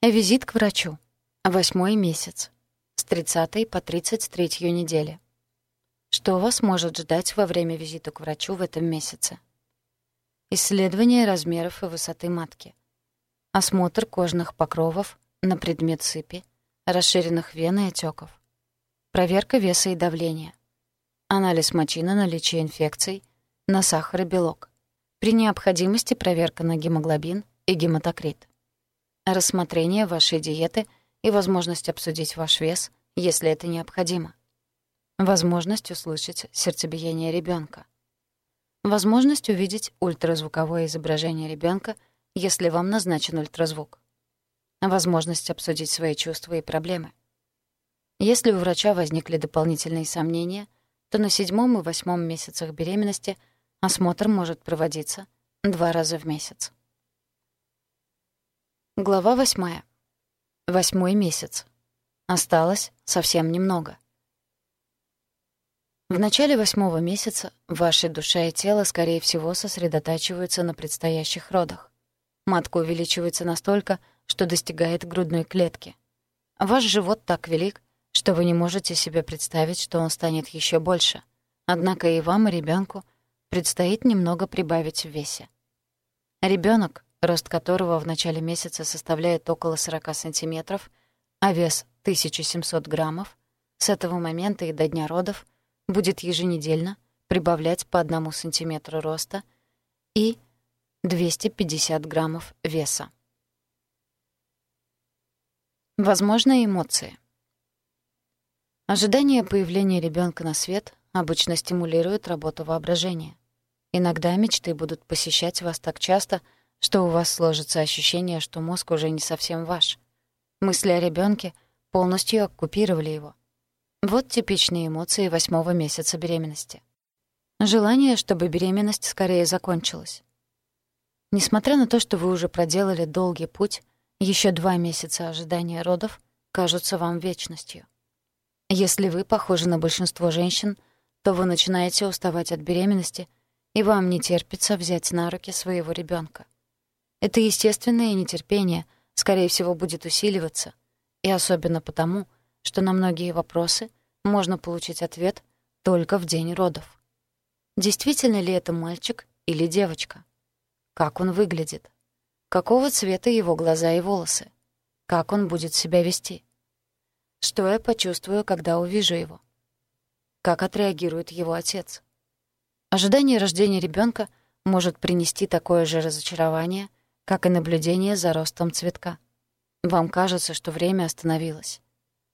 Визит к врачу. Восьмой месяц. С 30 по 33 недели. Что вас может ждать во время визита к врачу в этом месяце? Исследование размеров и высоты матки. Осмотр кожных покровов на предмет сыпи, расширенных вен и отеков. Проверка веса и давления. Анализ мочи на наличие инфекций, на сахар и белок. При необходимости проверка на гемоглобин и гематокрит. Рассмотрение вашей диеты и возможность обсудить ваш вес, если это необходимо. Возможность услышать сердцебиение ребенка. Возможность увидеть ультразвуковое изображение ребенка, если вам назначен ультразвук. Возможность обсудить свои чувства и проблемы. Если у врача возникли дополнительные сомнения, то на седьмом и восьмом месяцах беременности осмотр может проводиться два раза в месяц. Глава восьмая. Восьмой месяц. Осталось совсем немного. В начале восьмого месяца ваша душа и тело, скорее всего, сосредотачиваются на предстоящих родах. Матка увеличивается настолько, что достигает грудной клетки. Ваш живот так велик, что вы не можете себе представить, что он станет еще больше. Однако и вам, и ребенку предстоит немного прибавить в весе. Ребенок, рост которого в начале месяца составляет около 40 сантиметров, а вес 1700 граммов, с этого момента и до дня родов — будет еженедельно прибавлять по одному сантиметру роста и 250 граммов веса. Возможные эмоции. Ожидание появления ребенка на свет обычно стимулирует работу воображения. Иногда мечты будут посещать вас так часто, что у вас сложится ощущение, что мозг уже не совсем ваш. Мысли о ребенке полностью оккупировали его. Вот типичные эмоции восьмого месяца беременности. Желание, чтобы беременность скорее закончилась. Несмотря на то, что вы уже проделали долгий путь, еще два месяца ожидания родов кажутся вам вечностью. Если вы похожи на большинство женщин, то вы начинаете уставать от беременности, и вам не терпится взять на руки своего ребенка. Это естественное нетерпение, скорее всего, будет усиливаться, и особенно потому, что на многие вопросы можно получить ответ только в день родов. Действительно ли это мальчик или девочка? Как он выглядит? Какого цвета его глаза и волосы? Как он будет себя вести? Что я почувствую, когда увижу его? Как отреагирует его отец? Ожидание рождения ребенка может принести такое же разочарование, как и наблюдение за ростом цветка. Вам кажется, что время остановилось.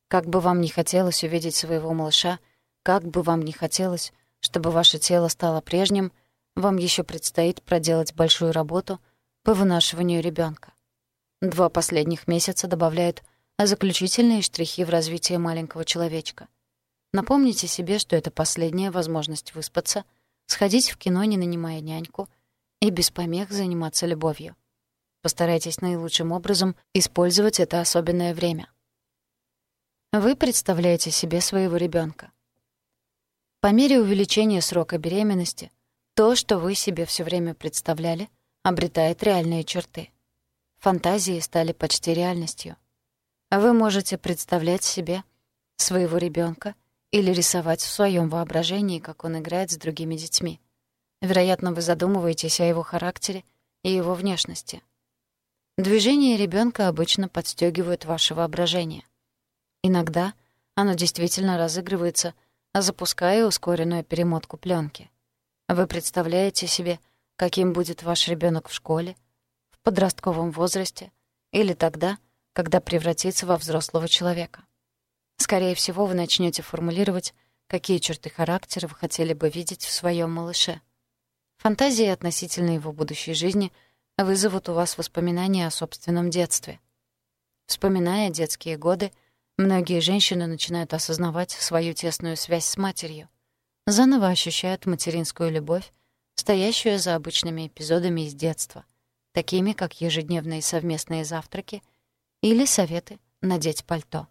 Как бы вам ни хотелось увидеть своего малыша, как бы вам ни хотелось, чтобы ваше тело стало прежним, вам еще предстоит проделать большую работу по вынашиванию ребенка. Два последних месяца добавляют заключительные штрихи в развитие маленького человечка. Напомните себе, что это последняя возможность выспаться, сходить в кино, не нанимая няньку, и без помех заниматься любовью. Постарайтесь наилучшим образом использовать это особенное время. Вы представляете себе своего ребенка. По мере увеличения срока беременности, то, что вы себе все время представляли, обретает реальные черты. Фантазии стали почти реальностью. Вы можете представлять себе своего ребенка или рисовать в своем воображении, как он играет с другими детьми. Вероятно, вы задумываетесь о его характере и его внешности. Движения ребенка обычно подстегивают ваше воображение. Иногда оно действительно разыгрывается, запуская ускоренную перемотку пленки. Вы представляете себе, каким будет ваш ребенок в школе, в подростковом возрасте или тогда, когда превратится во взрослого человека. Скорее всего, вы начнете формулировать, какие черты характера вы хотели бы видеть в своем малыше. Фантазии относительно его будущей жизни вызовут у вас воспоминания о собственном детстве. Вспоминая детские годы — Многие женщины начинают осознавать свою тесную связь с матерью, заново ощущают материнскую любовь, стоящую за обычными эпизодами из детства, такими как ежедневные совместные завтраки или советы надеть пальто.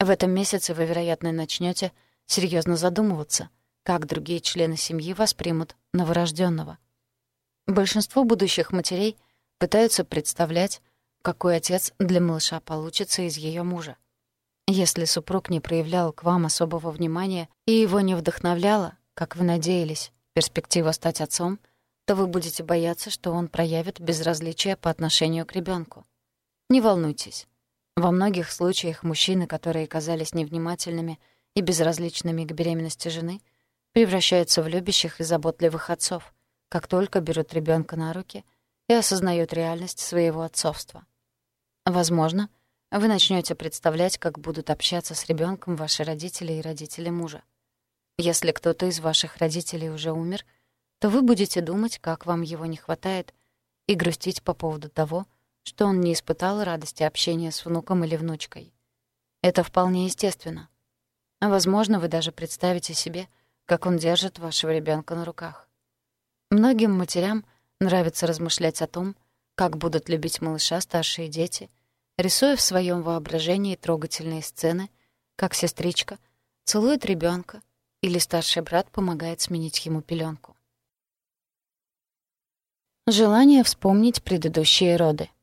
В этом месяце вы, вероятно, начнете серьезно задумываться, как другие члены семьи воспримут новорожденного. Большинство будущих матерей пытаются представлять, какой отец для малыша получится из ее мужа. Если супруг не проявлял к вам особого внимания и его не вдохновляла, как вы надеялись, перспектива стать отцом, то вы будете бояться, что он проявит безразличие по отношению к ребенку. Не волнуйтесь. Во многих случаях мужчины, которые казались невнимательными и безразличными к беременности жены, превращаются в любящих и заботливых отцов, как только берут ребенка на руки и осознают реальность своего отцовства. Возможно, вы начнете представлять, как будут общаться с ребенком ваши родители и родители мужа. Если кто-то из ваших родителей уже умер, то вы будете думать, как вам его не хватает, и грустить по поводу того, что он не испытал радости общения с внуком или внучкой. Это вполне естественно. А возможно, вы даже представите себе, как он держит вашего ребенка на руках. Многим матерям нравится размышлять о том, как будут любить малыша старшие дети, рисуя в своем воображении трогательные сцены, как сестричка целует ребенка или старший брат помогает сменить ему пеленку. Желание вспомнить предыдущие роды —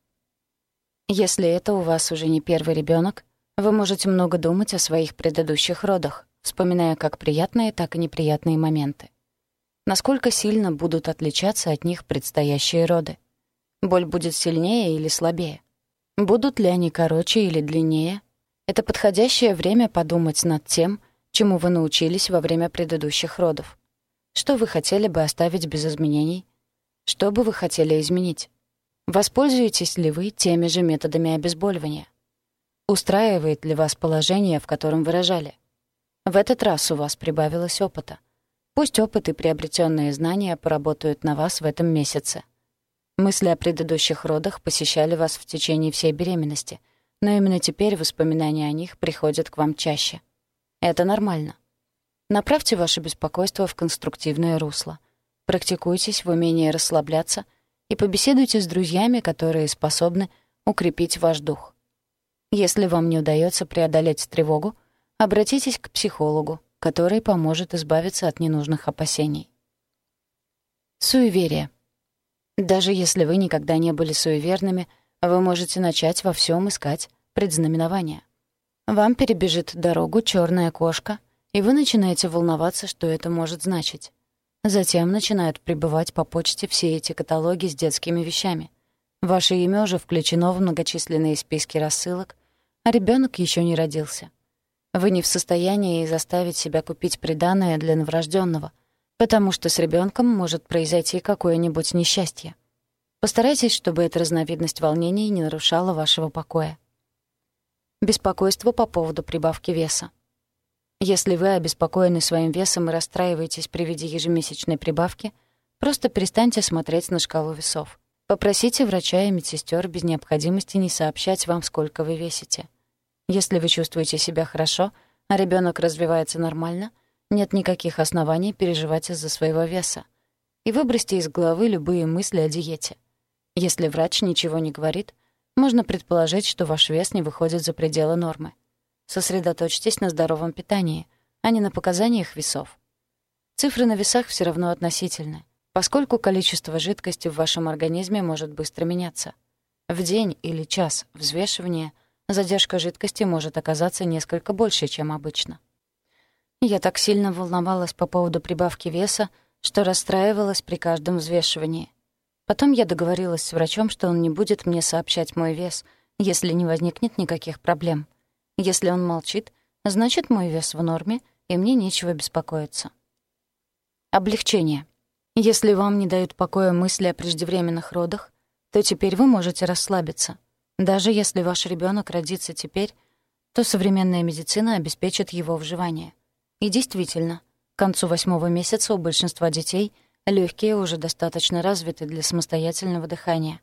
если это у вас уже не первый ребенок, вы можете много думать о своих предыдущих родах, вспоминая как приятные, так и неприятные моменты. Насколько сильно будут отличаться от них предстоящие роды? Боль будет сильнее или слабее? Будут ли они короче или длиннее? Это подходящее время подумать над тем, чему вы научились во время предыдущих родов. Что вы хотели бы оставить без изменений? Что бы вы хотели изменить? Воспользуетесь ли вы теми же методами обезболивания? Устраивает ли вас положение, в котором вы рожали? В этот раз у вас прибавилось опыта. Пусть опыт и приобретенные знания поработают на вас в этом месяце. Мысли о предыдущих родах посещали вас в течение всей беременности, но именно теперь воспоминания о них приходят к вам чаще. Это нормально. Направьте ваше беспокойство в конструктивное русло. Практикуйтесь в умении расслабляться — и побеседуйте с друзьями, которые способны укрепить ваш дух. Если вам не удается преодолеть тревогу, обратитесь к психологу, который поможет избавиться от ненужных опасений. Суеверие. Даже если вы никогда не были суеверными, вы можете начать во всем искать предзнаменования. Вам перебежит дорогу черная кошка, и вы начинаете волноваться, что это может значить. Затем начинают прибывать по почте все эти каталоги с детскими вещами. Ваше имя уже включено в многочисленные списки рассылок, а ребенок еще не родился. Вы не в состоянии заставить себя купить приданое для новорожденного, потому что с ребенком может произойти какое-нибудь несчастье. Постарайтесь, чтобы эта разновидность волнений не нарушала вашего покоя. Беспокойство по поводу прибавки веса. Если вы обеспокоены своим весом и расстраиваетесь при виде ежемесячной прибавки, просто перестаньте смотреть на шкалу весов. Попросите врача и медсестер без необходимости не сообщать вам, сколько вы весите. Если вы чувствуете себя хорошо, а ребенок развивается нормально, нет никаких оснований переживать из-за своего веса. И выбросьте из головы любые мысли о диете. Если врач ничего не говорит, можно предположить, что ваш вес не выходит за пределы нормы. Сосредоточьтесь на здоровом питании, а не на показаниях весов. Цифры на весах все равно относительны, поскольку количество жидкости в вашем организме может быстро меняться. В день или час взвешивания задержка жидкости может оказаться несколько больше, чем обычно. Я так сильно волновалась по поводу прибавки веса, что расстраивалась при каждом взвешивании. Потом я договорилась с врачом, что он не будет мне сообщать мой вес, если не возникнет никаких проблем — если он молчит, значит, мой вес в норме, и мне нечего беспокоиться. Облегчение. Если вам не дают покоя мысли о преждевременных родах, то теперь вы можете расслабиться. Даже если ваш ребенок родится теперь, то современная медицина обеспечит его вживание. И действительно, к концу восьмого месяца у большинства детей легкие уже достаточно развиты для самостоятельного дыхания.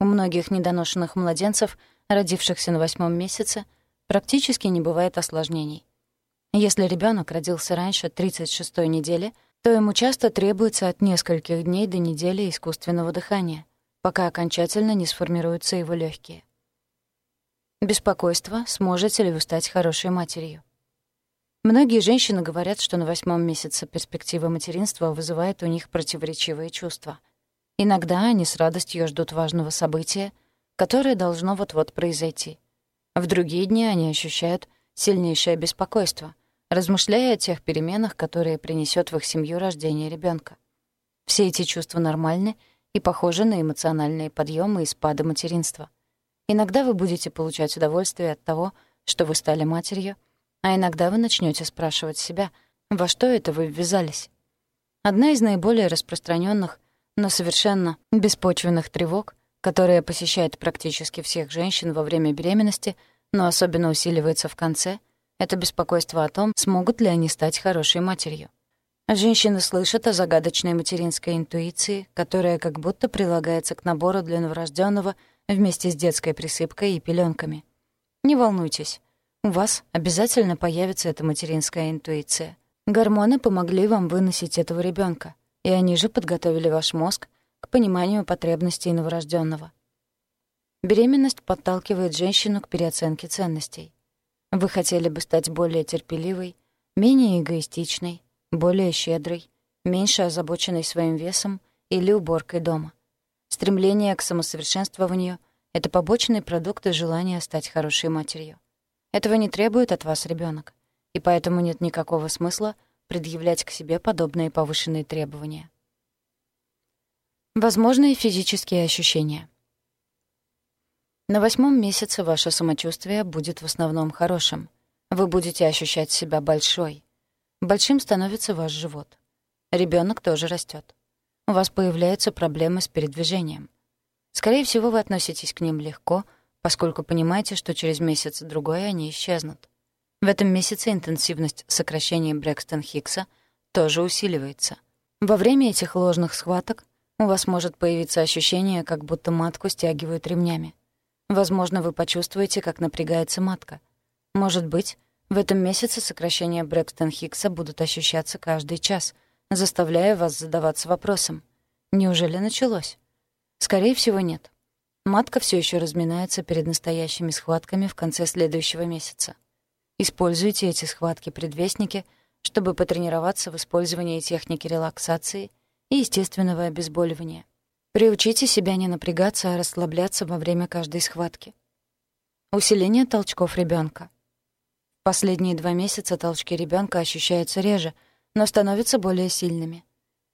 У многих недоношенных младенцев, родившихся на восьмом месяце, практически не бывает осложнений. Если ребенок родился раньше 36-й недели, то ему часто требуется от нескольких дней до недели искусственного дыхания, пока окончательно не сформируются его легкие. Беспокойство, сможете ли вы стать хорошей матерью. Многие женщины говорят, что на восьмом месяце перспектива материнства вызывает у них противоречивые чувства. Иногда они с радостью ждут важного события, которое должно вот-вот произойти. В другие дни они ощущают сильнейшее беспокойство, размышляя о тех переменах, которые принесет в их семью рождение ребенка. Все эти чувства нормальны и похожи на эмоциональные подъемы и спады материнства. Иногда вы будете получать удовольствие от того, что вы стали матерью, а иногда вы начнете спрашивать себя, во что это вы ввязались. Одна из наиболее распространенных, но совершенно беспочвенных тревог, которая посещает практически всех женщин во время беременности, но особенно усиливается в конце, это беспокойство о том, смогут ли они стать хорошей матерью. Женщины слышат о загадочной материнской интуиции, которая как будто прилагается к набору для новорожденного вместе с детской присыпкой и пеленками. Не волнуйтесь, у вас обязательно появится эта материнская интуиция. Гормоны помогли вам выносить этого ребенка, и они же подготовили ваш мозг к пониманию потребностей новорожденного. Беременность подталкивает женщину к переоценке ценностей. Вы хотели бы стать более терпеливой, менее эгоистичной, более щедрой, меньше озабоченной своим весом или уборкой дома. Стремление к самосовершенствованию — это побочные продукты желания стать хорошей матерью. Этого не требует от вас ребенок, и поэтому нет никакого смысла предъявлять к себе подобные повышенные требования. Возможные физические ощущения. На восьмом месяце ваше самочувствие будет в основном хорошим. Вы будете ощущать себя большой. Большим становится ваш живот. Ребенок тоже растет. У вас появляются проблемы с передвижением. Скорее всего, вы относитесь к ним легко — поскольку понимаете, что через месяц-другой они исчезнут. В этом месяце интенсивность сокращения Брэкстон-Хиггса тоже усиливается. Во время этих ложных схваток у вас может появиться ощущение, как будто матку стягивают ремнями. Возможно, вы почувствуете, как напрягается матка. Может быть, в этом месяце сокращения Брэкстон-Хиггса будут ощущаться каждый час, заставляя вас задаваться вопросом. Неужели началось? Скорее всего, нет. Матка все еще разминается перед настоящими схватками в конце следующего месяца. Используйте эти схватки-предвестники, чтобы потренироваться в использовании техники релаксации и естественного обезболивания. Приучите себя не напрягаться, а расслабляться во время каждой схватки. Усиление толчков ребенка. Последние два месяца толчки ребенка ощущаются реже, но становятся более сильными.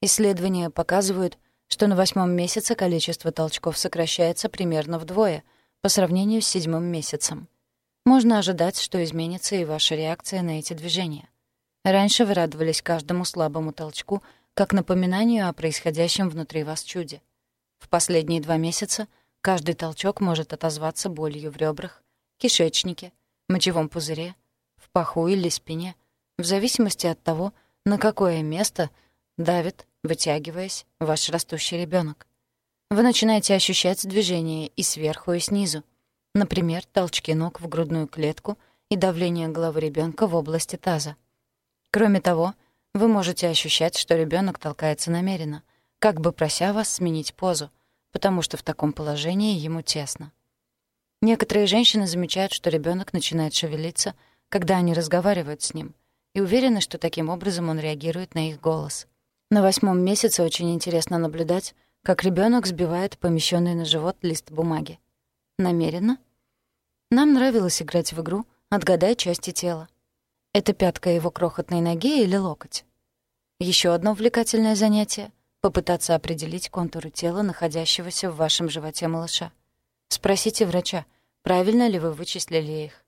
Исследования показывают, что на восьмом месяце количество толчков сокращается примерно вдвое по сравнению с седьмым месяцем. Можно ожидать, что изменится и ваша реакция на эти движения. Раньше вы радовались каждому слабому толчку, как напоминанию о происходящем внутри вас чуде. В последние два месяца каждый толчок может отозваться болью в ребрах, кишечнике, мочевом пузыре, паху или спине, в зависимости от того, на какое место давит вытягиваясь, ваш растущий ребенок. Вы начинаете ощущать движение и сверху, и снизу. Например, толчки ног в грудную клетку и давление головы ребенка в области таза. Кроме того, вы можете ощущать, что ребенок толкается намеренно, как бы прося вас сменить позу, потому что в таком положении ему тесно. Некоторые женщины замечают, что ребенок начинает шевелиться, когда они разговаривают с ним, и уверены, что таким образом он реагирует на их голос. На восьмом месяце очень интересно наблюдать, как ребенок сбивает помещенный на живот лист бумаги. Намеренно? Нам нравилось играть в игру «Отгадай части тела». Это пятка его крохотной ноги или локоть? Еще одно увлекательное занятие — попытаться определить контуры тела, находящегося в вашем животе малыша. Спросите врача, правильно ли вы вычислили их.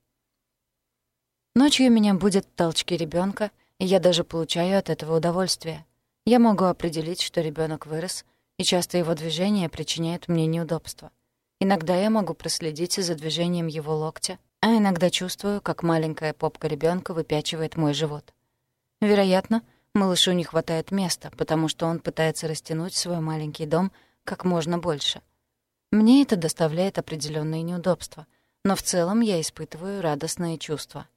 Ночью меня будут толчки ребенка, и я даже получаю от этого удовольствие. Я могу определить, что ребенок вырос, и часто его движения причиняют мне неудобства. Иногда я могу проследить за движением его локтя, а иногда чувствую, как маленькая попка ребенка выпячивает мой живот. Вероятно, малышу не хватает места, потому что он пытается растянуть свой маленький дом как можно больше. Мне это доставляет определенные неудобства, но в целом я испытываю радостные чувства.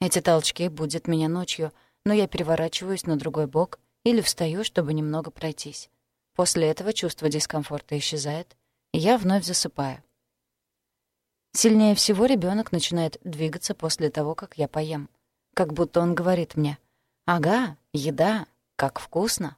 Эти толчки будут меня ночью, но я переворачиваюсь на другой бок или встаю, чтобы немного пройтись. После этого чувство дискомфорта исчезает, и я вновь засыпаю. Сильнее всего ребенок начинает двигаться после того, как я поем. Как будто он говорит мне «Ага, еда, как вкусно!».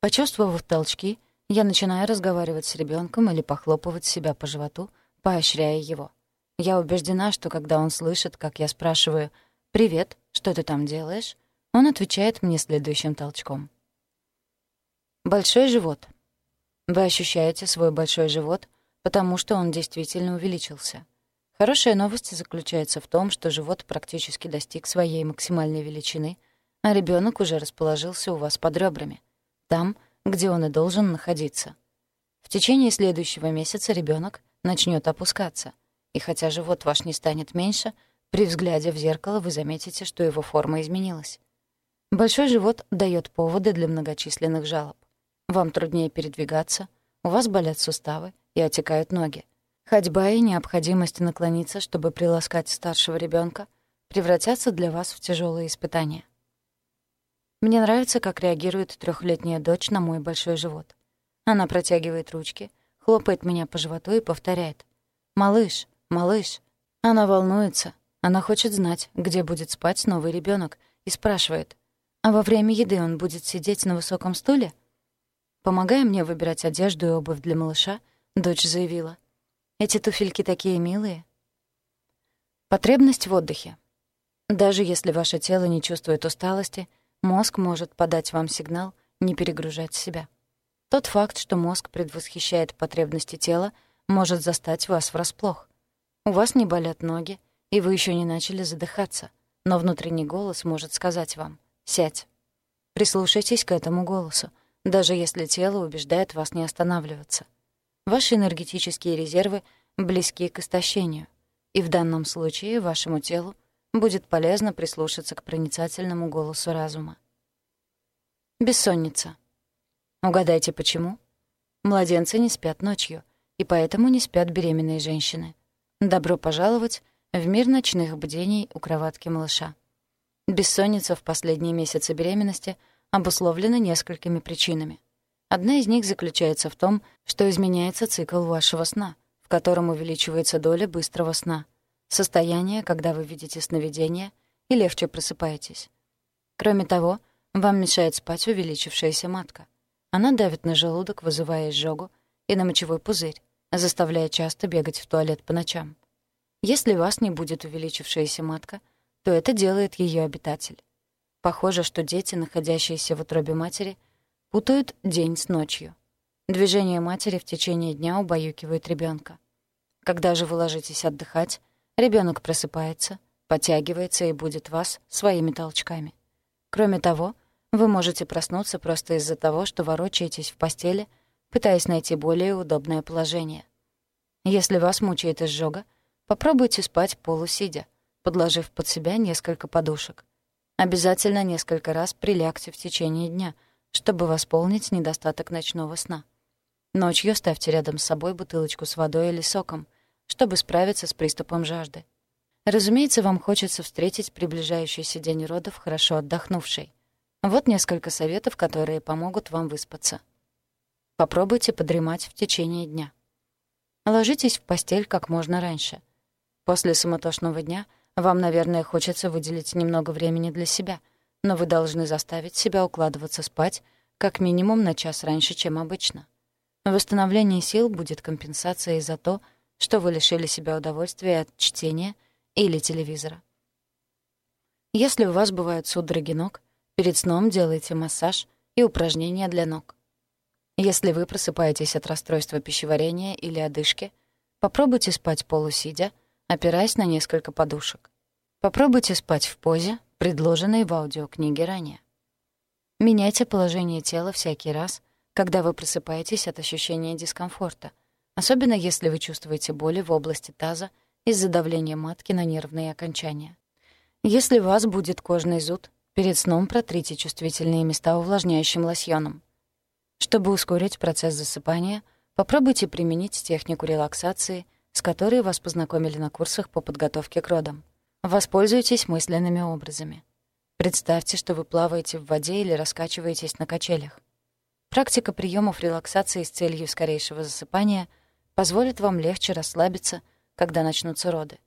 Почувствовав толчки, Я начинаю разговаривать с ребенком или похлопывать себя по животу, поощряя его. Я убеждена, что когда он слышит, как я спрашиваю «Привет, что ты там делаешь?», он отвечает мне следующим толчком. Большой живот. Вы ощущаете свой большой живот, потому что он действительно увеличился. Хорошая новость заключается в том, что живот практически достиг своей максимальной величины, а ребенок уже расположился у вас под ребрами, там, где он и должен находиться. В течение следующего месяца ребенок начнет опускаться, и хотя живот ваш не станет меньше, при взгляде в зеркало вы заметите, что его форма изменилась. Большой живот дает поводы для многочисленных жалоб. Вам труднее передвигаться, у вас болят суставы и отекают ноги. Ходьба и необходимость наклониться, чтобы приласкать старшего ребенка, превратятся для вас в тяжелые испытания. Мне нравится, как реагирует трехлетняя дочь на мой большой живот. Она протягивает ручки, хлопает меня по животу и повторяет. «Малыш, малыш». Она волнуется. Она хочет знать, где будет спать новый ребенок, и спрашивает. «А во время еды он будет сидеть на высоком стуле?» Помогая мне выбирать одежду и обувь для малыша, дочь заявила. «Эти туфельки такие милые». Потребность в отдыхе. Даже если ваше тело не чувствует усталости — Мозг может подать вам сигнал не перегружать себя. Тот факт, что мозг предвосхищает потребности тела, может застать вас врасплох. У вас не болят ноги, и вы еще не начали задыхаться, но внутренний голос может сказать вам «сядь». Прислушайтесь к этому голосу, даже если тело убеждает вас не останавливаться. Ваши энергетические резервы близки к истощению, и в данном случае вашему телу будет полезно прислушаться к проницательному голосу разума. Бессонница. Угадайте, почему? Младенцы не спят ночью, и поэтому не спят беременные женщины. Добро пожаловать в мир ночных бдений у кроватки малыша. Бессонница в последние месяцы беременности обусловлена несколькими причинами. Одна из них заключается в том, что изменяется цикл вашего сна, в котором увеличивается доля быстрого сна — состояние, когда вы видите сновидения и легче просыпаетесь. Кроме того, вам мешает спать увеличившаяся матка. Она давит на желудок, вызывая изжогу, и на мочевой пузырь, заставляя часто бегать в туалет по ночам. Если вас не будет увеличившаяся матка, то это делает ее обитатель. Похоже, что дети, находящиеся в утробе матери, путают день с ночью. Движение матери в течение дня убаюкивает ребенка. Когда же вы ложитесь отдыхать, Ребенок просыпается, подтягивается и будет вас своими толчками. Кроме того, вы можете проснуться просто из-за того, что ворочаетесь в постели, пытаясь найти более удобное положение. Если вас мучает изжога, попробуйте спать полусидя, подложив под себя несколько подушек. Обязательно несколько раз прилягте в течение дня, чтобы восполнить недостаток ночного сна. Ночью ставьте рядом с собой бутылочку с водой или соком, чтобы справиться с приступом жажды. Разумеется, вам хочется встретить приближающийся день родов хорошо отдохнувшей. Вот несколько советов, которые помогут вам выспаться. Попробуйте подремать в течение дня. Ложитесь в постель как можно раньше. После суматошного дня вам, наверное, хочется выделить немного времени для себя, но вы должны заставить себя укладываться спать как минимум на час раньше, чем обычно. Восстановление сил будет компенсацией за то, что вы лишили себя удовольствия от чтения или телевизора. Если у вас бывают судороги ног, перед сном делайте массаж и упражнения для ног. Если вы просыпаетесь от расстройства пищеварения или одышки, попробуйте спать полусидя, опираясь на несколько подушек. Попробуйте спать в позе, предложенной в аудиокниге ранее. Меняйте положение тела всякий раз, когда вы просыпаетесь от ощущения дискомфорта — особенно если вы чувствуете боли в области таза из-за давления матки на нервные окончания. Если у вас будет кожный зуд, перед сном протрите чувствительные места увлажняющим лосьоном. Чтобы ускорить процесс засыпания, попробуйте применить технику релаксации, с которой вас познакомили на курсах по подготовке к родам. Воспользуйтесь мысленными образами. Представьте, что вы плаваете в воде или раскачиваетесь на качелях. Практика приемов релаксации с целью скорейшего засыпания — позволит вам легче расслабиться, когда начнутся роды.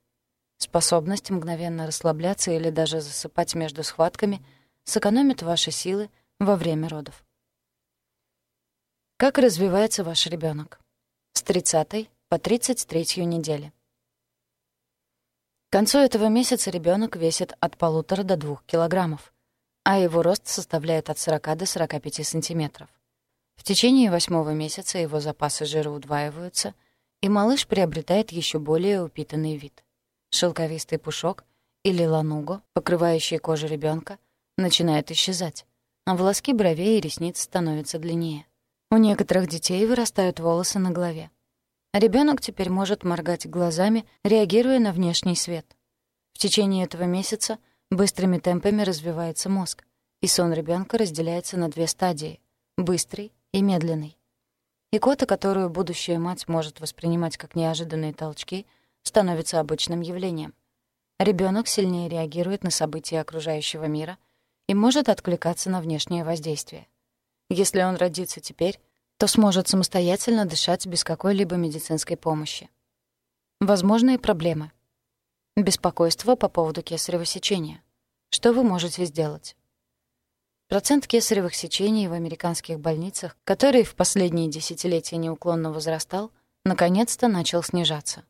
Способность мгновенно расслабляться или даже засыпать между схватками сэкономит ваши силы во время родов. Как развивается ваш ребенок? С 30 по 33 недели. К концу этого месяца ребенок весит от полутора до двух килограммов, а его рост составляет от 40 до 45 сантиметров. В течение восьмого месяца его запасы жира удваиваются, и малыш приобретает еще более упитанный вид. Шелковистый пушок или лануго, покрывающий кожу ребенка, начинает исчезать, а волоски бровей и ресниц становятся длиннее. У некоторых детей вырастают волосы на голове. Ребенок теперь может моргать глазами, реагируя на внешний свет. В течение этого месяца быстрыми темпами развивается мозг, и сон ребенка разделяется на две стадии — быстрый и медленный. Икота, которую будущая мать может воспринимать как неожиданные толчки, становится обычным явлением. Ребенок сильнее реагирует на события окружающего мира и может откликаться на внешнее воздействие. Если он родится теперь, то сможет самостоятельно дышать без какой-либо медицинской помощи. Возможные проблемы. Беспокойство по поводу кесарево сечения. Что вы можете сделать? Процент кесаревых сечений в американских больницах, который в последние десятилетия неуклонно возрастал, наконец-то начал снижаться.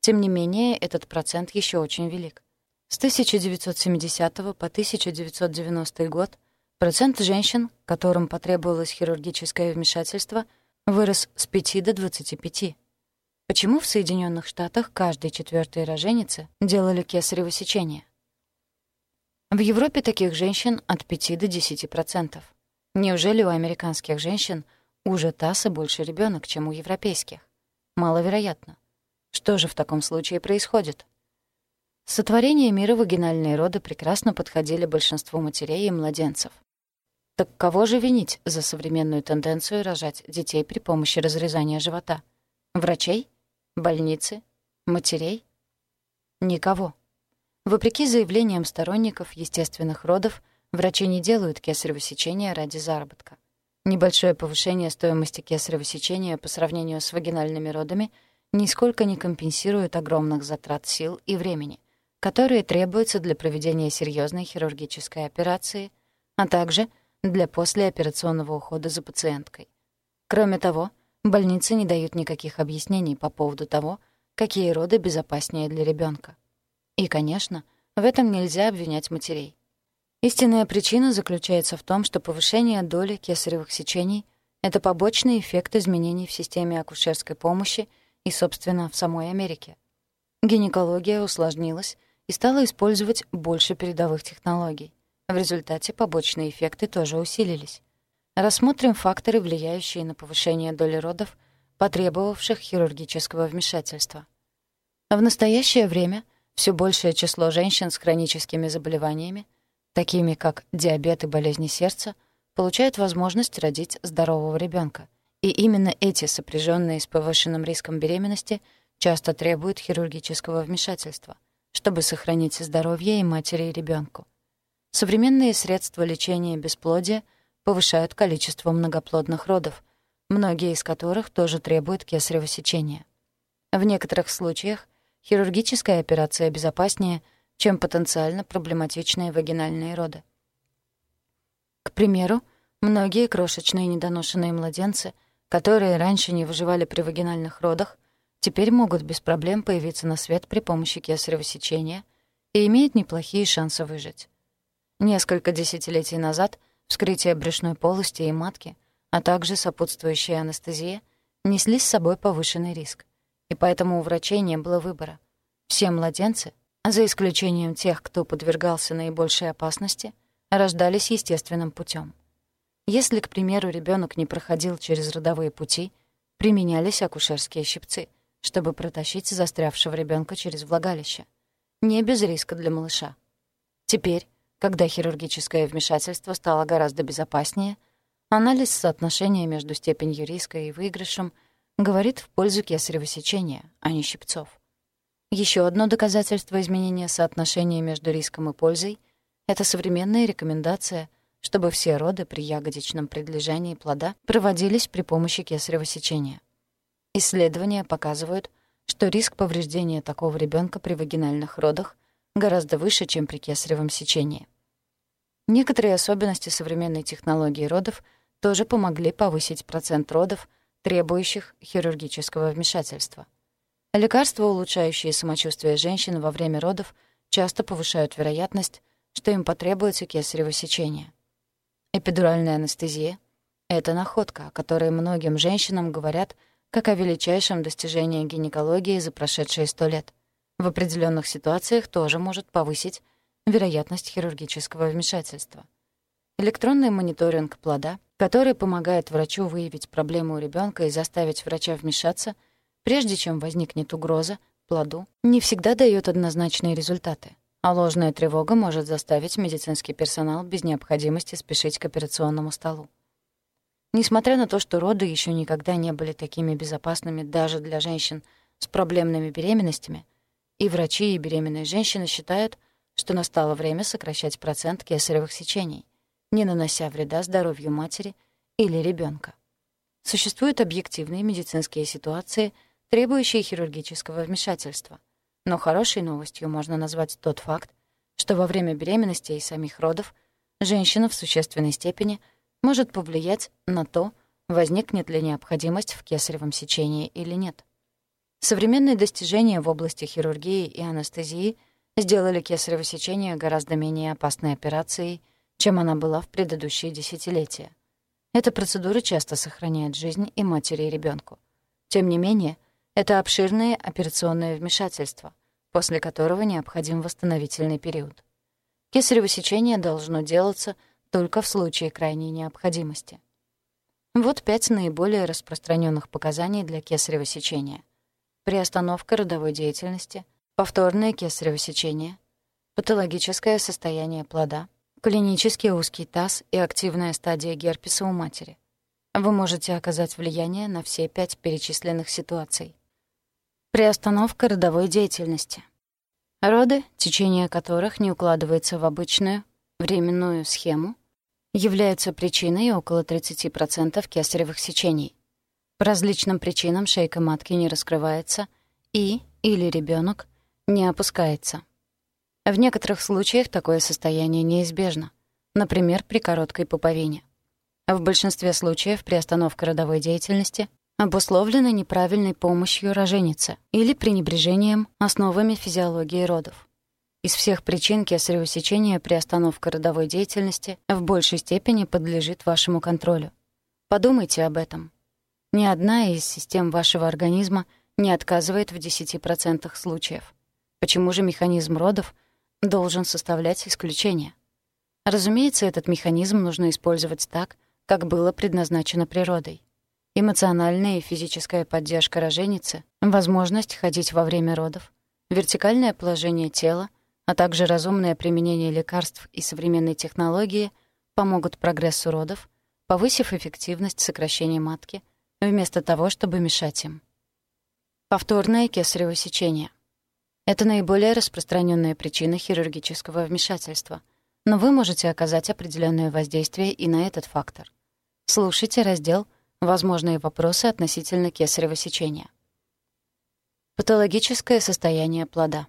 Тем не менее, этот процент еще очень велик. С 1970 по 1990 год процент женщин, которым потребовалось хирургическое вмешательство, вырос с 5 до 25. Почему в Соединенных Штатах каждой четвертой роженице делали кесарево сечение? В Европе таких женщин от 5 до 10%. Неужели у американских женщин уже и больше ребенок, чем у европейских? Маловероятно. Что же в таком случае происходит? Сотворение мира вагинальные роды прекрасно подходили большинству матерей и младенцев. Так кого же винить за современную тенденцию рожать детей при помощи разрезания живота? Врачей? Больницы? Матерей? Никого. Вопреки заявлениям сторонников естественных родов, врачи не делают кесарево сечение ради заработка. Небольшое повышение стоимости кесарево сечения по сравнению с вагинальными родами нисколько не компенсирует огромных затрат сил и времени, которые требуются для проведения серьезной хирургической операции, а также для послеоперационного ухода за пациенткой. Кроме того, больницы не дают никаких объяснений по поводу того, какие роды безопаснее для ребенка. И, конечно, в этом нельзя обвинять матерей. Истинная причина заключается в том, что повышение доли кесаревых сечений — это побочный эффект изменений в системе акушерской помощи и, собственно, в самой Америке. Гинекология усложнилась и стала использовать больше передовых технологий. В результате побочные эффекты тоже усилились. Рассмотрим факторы, влияющие на повышение доли родов, потребовавших хирургического вмешательства. В настоящее время — все большее число женщин с хроническими заболеваниями, такими как диабет и болезни сердца, получают возможность родить здорового ребенка. И именно эти, сопряженные с повышенным риском беременности, часто требуют хирургического вмешательства, чтобы сохранить здоровье и матери, и ребенку. Современные средства лечения бесплодия повышают количество многоплодных родов, многие из которых тоже требуют кесарево сечения. В некоторых случаях хирургическая операция безопаснее, чем потенциально проблематичные вагинальные роды. К примеру, многие крошечные недоношенные младенцы, которые раньше не выживали при вагинальных родах, теперь могут без проблем появиться на свет при помощи кесарево сечения и имеют неплохие шансы выжить. Несколько десятилетий назад вскрытие брюшной полости и матки, а также сопутствующая анестезия несли с собой повышенный риск и поэтому у врачей не было выбора. Все младенцы, за исключением тех, кто подвергался наибольшей опасности, рождались естественным путем. Если, к примеру, ребенок не проходил через родовые пути, применялись акушерские щипцы, чтобы протащить застрявшего ребенка через влагалище. Не без риска для малыша. Теперь, когда хирургическое вмешательство стало гораздо безопаснее, анализ соотношения между степенью риска и выигрышем — говорит в пользу кесарево сечения, а не щипцов. Еще одно доказательство изменения соотношения между риском и пользой — это современная рекомендация, чтобы все роды при ягодичном предлежании плода проводились при помощи кесарево сечения. Исследования показывают, что риск повреждения такого ребенка при вагинальных родах гораздо выше, чем при кесаревом сечении. Некоторые особенности современной технологии родов тоже помогли повысить процент родов, требующих хирургического вмешательства. Лекарства, улучшающие самочувствие женщин во время родов, часто повышают вероятность, что им потребуется кесарево сечение. Эпидуральная анестезия — это находка, о которой многим женщинам говорят как о величайшем достижении гинекологии за прошедшие сто лет. В определенных ситуациях тоже может повысить вероятность хирургического вмешательства. Электронный мониторинг плода, который помогает врачу выявить проблему у ребенка и заставить врача вмешаться, прежде чем возникнет угроза плоду, не всегда дает однозначные результаты. А ложная тревога может заставить медицинский персонал без необходимости спешить к операционному столу. Несмотря на то, что роды еще никогда не были такими безопасными даже для женщин с проблемными беременностями, и врачи, и беременные женщины считают, что настало время сокращать процент кесаревых сечений, не нанося вреда здоровью матери или ребенка. Существуют объективные медицинские ситуации, требующие хирургического вмешательства — но хорошей новостью можно назвать тот факт, что во время беременности и самих родов женщина в существенной степени может повлиять на то, возникнет ли необходимость в кесаревом сечении или нет. Современные достижения в области хирургии и анестезии сделали кесарево сечение гораздо менее опасной операцией, чем она была в предыдущие десятилетия. Эта процедура часто сохраняет жизнь и матери, и ребенку. Тем не менее, это обширное операционное вмешательство, после которого необходим восстановительный период. Кесарево сечение должно делаться только в случае крайней необходимости. Вот пять наиболее распространенных показаний для кесарево сечения. Приостановка родовой деятельности, повторное кесарево сечение, патологическое состояние плода, клинический узкий таз и активная стадия герпеса у матери. Вы можете оказать влияние на все пять перечисленных ситуаций. Приостановка родовой деятельности. Роды, течение которых не укладывается в обычную временную схему, являются причиной около 30% кесаревых сечений. По различным причинам шейка матки не раскрывается и или ребенок не опускается. В некоторых случаях такое состояние неизбежно, например, при короткой пуповине. В большинстве случаев приостановка родовой деятельности обусловлено неправильной помощью роженицы или пренебрежением основами физиологии родов. Из всех причин кесарево сечения при остановке родовой деятельности в большей степени подлежит вашему контролю. Подумайте об этом. Ни одна из систем вашего организма не отказывает в 10% случаев. Почему же механизм родов должен составлять исключение? Разумеется, этот механизм нужно использовать так, как было предназначено природой. Эмоциональная и физическая поддержка роженицы, возможность ходить во время родов, вертикальное положение тела, а также разумное применение лекарств и современной технологии помогут прогрессу родов, повысив эффективность сокращения матки, вместо того, чтобы мешать им. Повторное кесарево сечение. Это наиболее распространенная причина хирургического вмешательства, но вы можете оказать определенное воздействие и на этот фактор. Слушайте раздел Возможные вопросы относительно кесарево сечения. Патологическое состояние плода.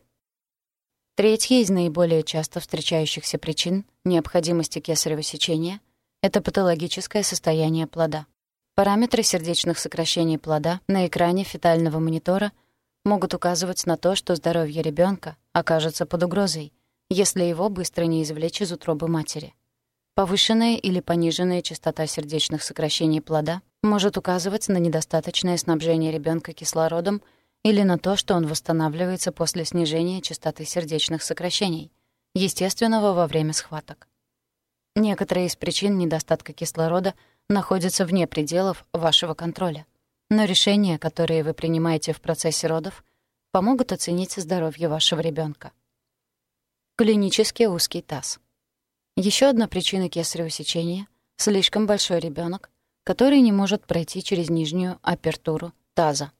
Третья из наиболее часто встречающихся причин необходимости кесарево сечения — это патологическое состояние плода. Параметры сердечных сокращений плода на экране фетального монитора могут указывать на то, что здоровье ребенка окажется под угрозой, если его быстро не извлечь из утробы матери. Повышенная или пониженная частота сердечных сокращений плода может указывать на недостаточное снабжение ребенка кислородом или на то, что он восстанавливается после снижения частоты сердечных сокращений, естественного во время схваток. Некоторые из причин недостатка кислорода находятся вне пределов вашего контроля, но решения, которые вы принимаете в процессе родов, помогут оценить здоровье вашего ребенка. Клинический узкий таз. Еще одна причина кесарево сечения — слишком большой ребенок который не может пройти через нижнюю апертуру таза.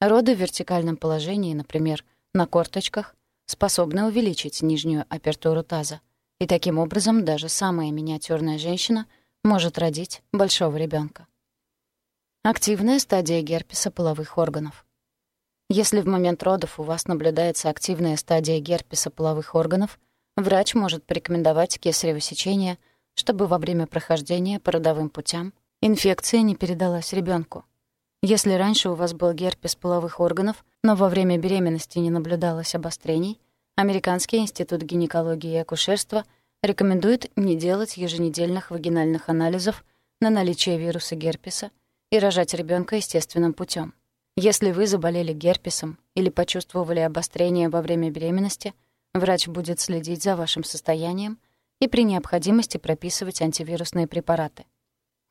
Роды в вертикальном положении, например, на корточках, способны увеличить нижнюю апертуру таза, и таким образом даже самая миниатюрная женщина может родить большого ребенка. Активная стадия герпеса половых органов. Если в момент родов у вас наблюдается активная стадия герпеса половых органов, врач может порекомендовать кесарево сечение чтобы во время прохождения по родовым путям инфекция не передалась ребенку. Если раньше у вас был герпес половых органов, но во время беременности не наблюдалось обострений, Американский институт гинекологии и акушерства рекомендует не делать еженедельных вагинальных анализов на наличие вируса герпеса и рожать ребенка естественным путем. Если вы заболели герпесом или почувствовали обострение во время беременности, врач будет следить за вашим состоянием и при необходимости прописывать антивирусные препараты.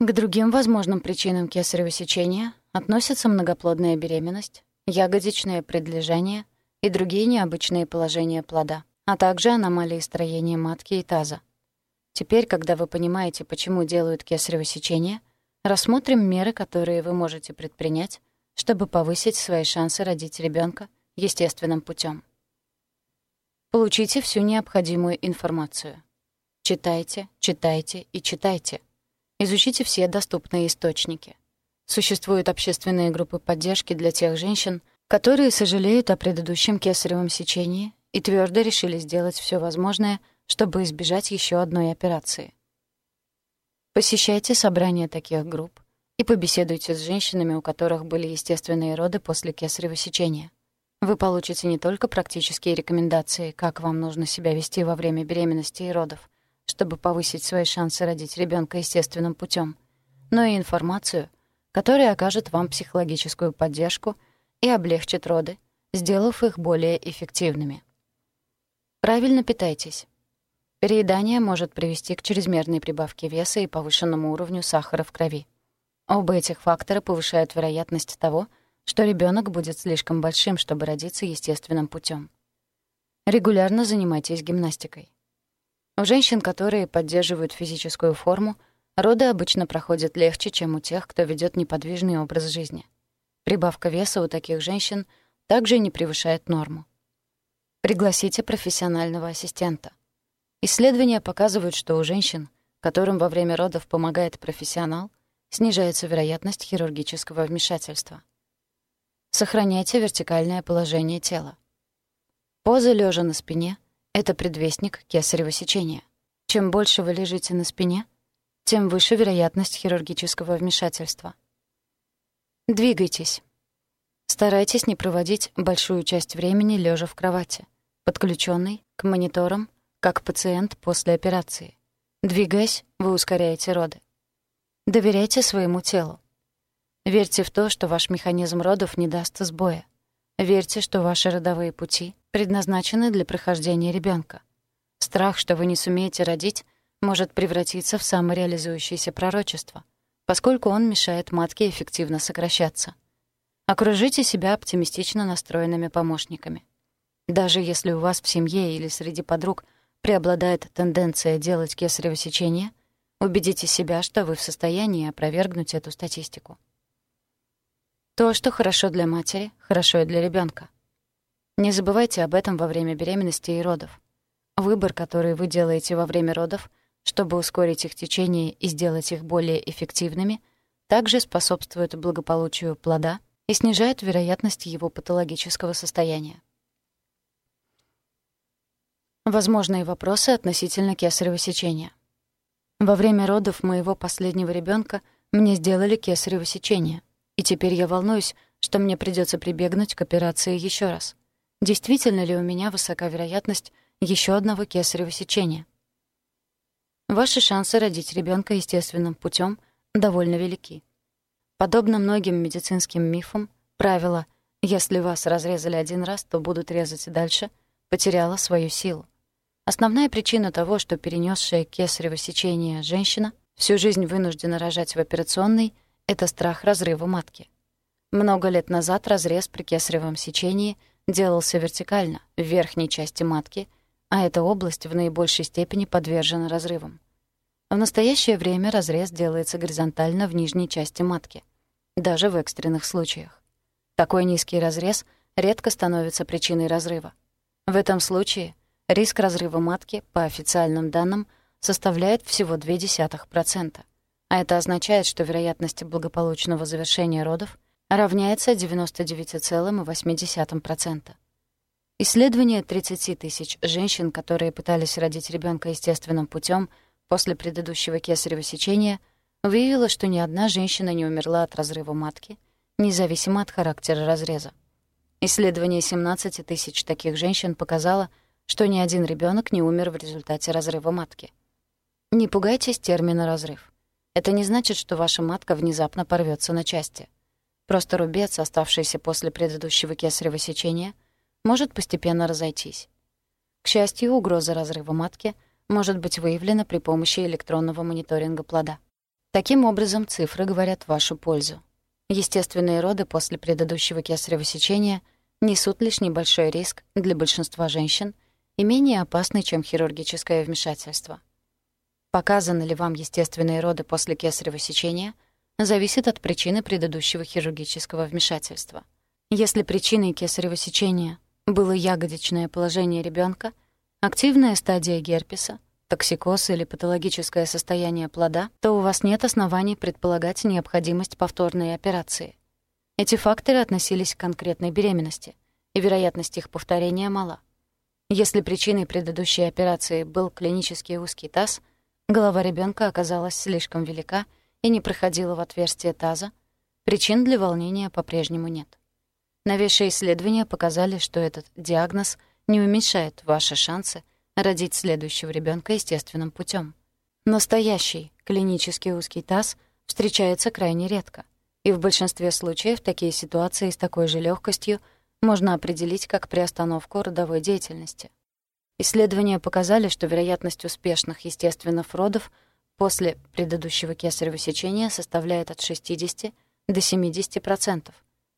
К другим возможным причинам кесарево сечения относятся многоплодная беременность, ягодичное предлежание и другие необычные положения плода, а также аномалии строения матки и таза. Теперь, когда вы понимаете, почему делают кесарево сечение, рассмотрим меры, которые вы можете предпринять, чтобы повысить свои шансы родить ребенка естественным путем. Получите всю необходимую информацию. Читайте, читайте и читайте. Изучите все доступные источники. Существуют общественные группы поддержки для тех женщин, которые сожалеют о предыдущем кесаревом сечении и твердо решили сделать все возможное, чтобы избежать еще одной операции. Посещайте собрания таких групп и побеседуйте с женщинами, у которых были естественные роды после кесарево сечения. Вы получите не только практические рекомендации, как вам нужно себя вести во время беременности и родов, чтобы повысить свои шансы родить ребенка естественным путем, но и информацию, которая окажет вам психологическую поддержку — и облегчит роды, сделав их более эффективными. Правильно питайтесь. Переедание может привести к чрезмерной прибавке веса и повышенному уровню сахара в крови. Оба этих фактора повышают вероятность того, что ребенок будет слишком большим, чтобы родиться естественным путем. Регулярно занимайтесь гимнастикой. У женщин, которые поддерживают физическую форму, роды обычно проходят легче, чем у тех, кто ведет неподвижный образ жизни. Прибавка веса у таких женщин также не превышает норму. Пригласите профессионального ассистента. Исследования показывают, что у женщин, которым во время родов помогает профессионал, снижается вероятность хирургического вмешательства. Сохраняйте вертикальное положение тела. Поза лежа на спине — это предвестник кесарево сечения. Чем больше вы лежите на спине, тем выше вероятность хирургического вмешательства. Двигайтесь. Старайтесь не проводить большую часть времени лежа в кровати, подключенный к мониторам, как пациент после операции. Двигаясь, вы ускоряете роды. Доверяйте своему телу. Верьте в то, что ваш механизм родов не даст сбоя. Верьте, что ваши родовые пути предназначены для прохождения ребенка. Страх, что вы не сумеете родить, может превратиться в самореализующееся пророчество — поскольку он мешает матке эффективно сокращаться. Окружите себя оптимистично настроенными помощниками. Даже если у вас в семье или среди подруг преобладает тенденция делать кесарево сечение, убедите себя, что вы в состоянии опровергнуть эту статистику. То, что хорошо для матери, хорошо и для ребенка. Не забывайте об этом во время беременности и родов. Выбор, который вы делаете во время родов — чтобы ускорить их течение и сделать их более эффективными, также способствует благополучию плода и снижает вероятность его патологического состояния. Возможные вопросы относительно кесарево сечения. Во время родов моего последнего ребенка мне сделали кесарево сечение, и теперь я волнуюсь, что мне придется прибегнуть к операции еще раз. Действительно ли у меня высока вероятность еще одного кесарево сечения? Ваши шансы родить ребенка естественным путем довольно велики. Подобно многим медицинским мифам, правило «если вас разрезали один раз, то будут резать и дальше» потеряло свою силу. Основная причина того, что перенесшая кесарево сечение женщина всю жизнь вынуждена рожать в операционной, это страх разрыва матки. Много лет назад разрез при кесаревом сечении делался вертикально, в верхней части матки — а эта область в наибольшей степени подвержена разрывам. В настоящее время разрез делается горизонтально в нижней части матки, даже в экстренных случаях. Такой низкий разрез редко становится причиной разрыва. В этом случае риск разрыва матки, по официальным данным, составляет всего 0,2%, а это означает, что вероятность благополучного завершения родов равняется 99,8%. Исследование 30 тысяч женщин, которые пытались родить ребенка естественным путем после предыдущего кесарево сечения выявило, что ни одна женщина не умерла от разрыва матки, независимо от характера разреза. Исследование 17 тысяч таких женщин показало, что ни один ребенок не умер в результате разрыва матки. Не пугайтесь термина «разрыв». Это не значит, что ваша матка внезапно порвется на части. Просто рубец, оставшийся после предыдущего кесарево сечения, может постепенно разойтись. К счастью, угроза разрыва матки может быть выявлена при помощи электронного мониторинга плода. Таким образом, цифры говорят в вашу пользу. Естественные роды после предыдущего кесарево сечения несут лишь небольшой риск для большинства женщин и менее опасный, чем хирургическое вмешательство. Показаны ли вам естественные роды после кесарево сечения, зависит от причины предыдущего хирургического вмешательства. Если причиной кесарево сечения было ягодичное положение ребенка, активная стадия герпеса, токсикоз или патологическое состояние плода, то у вас нет оснований предполагать необходимость повторной операции. Эти факторы относились к конкретной беременности, и вероятность их повторения мала. Если причиной предыдущей операции был клинический узкий таз, голова ребенка оказалась слишком велика и не проходила в отверстие таза, причин для волнения по-прежнему нет. Новейшие исследования показали, что этот диагноз не уменьшает ваши шансы родить следующего ребенка естественным путем. Настоящий клинический узкий таз встречается крайне редко, и в большинстве случаев такие ситуации с такой же легкостью можно определить как приостановку родовой деятельности. Исследования показали, что вероятность успешных естественных родов после предыдущего кесарево сечения составляет от 60 до 70%,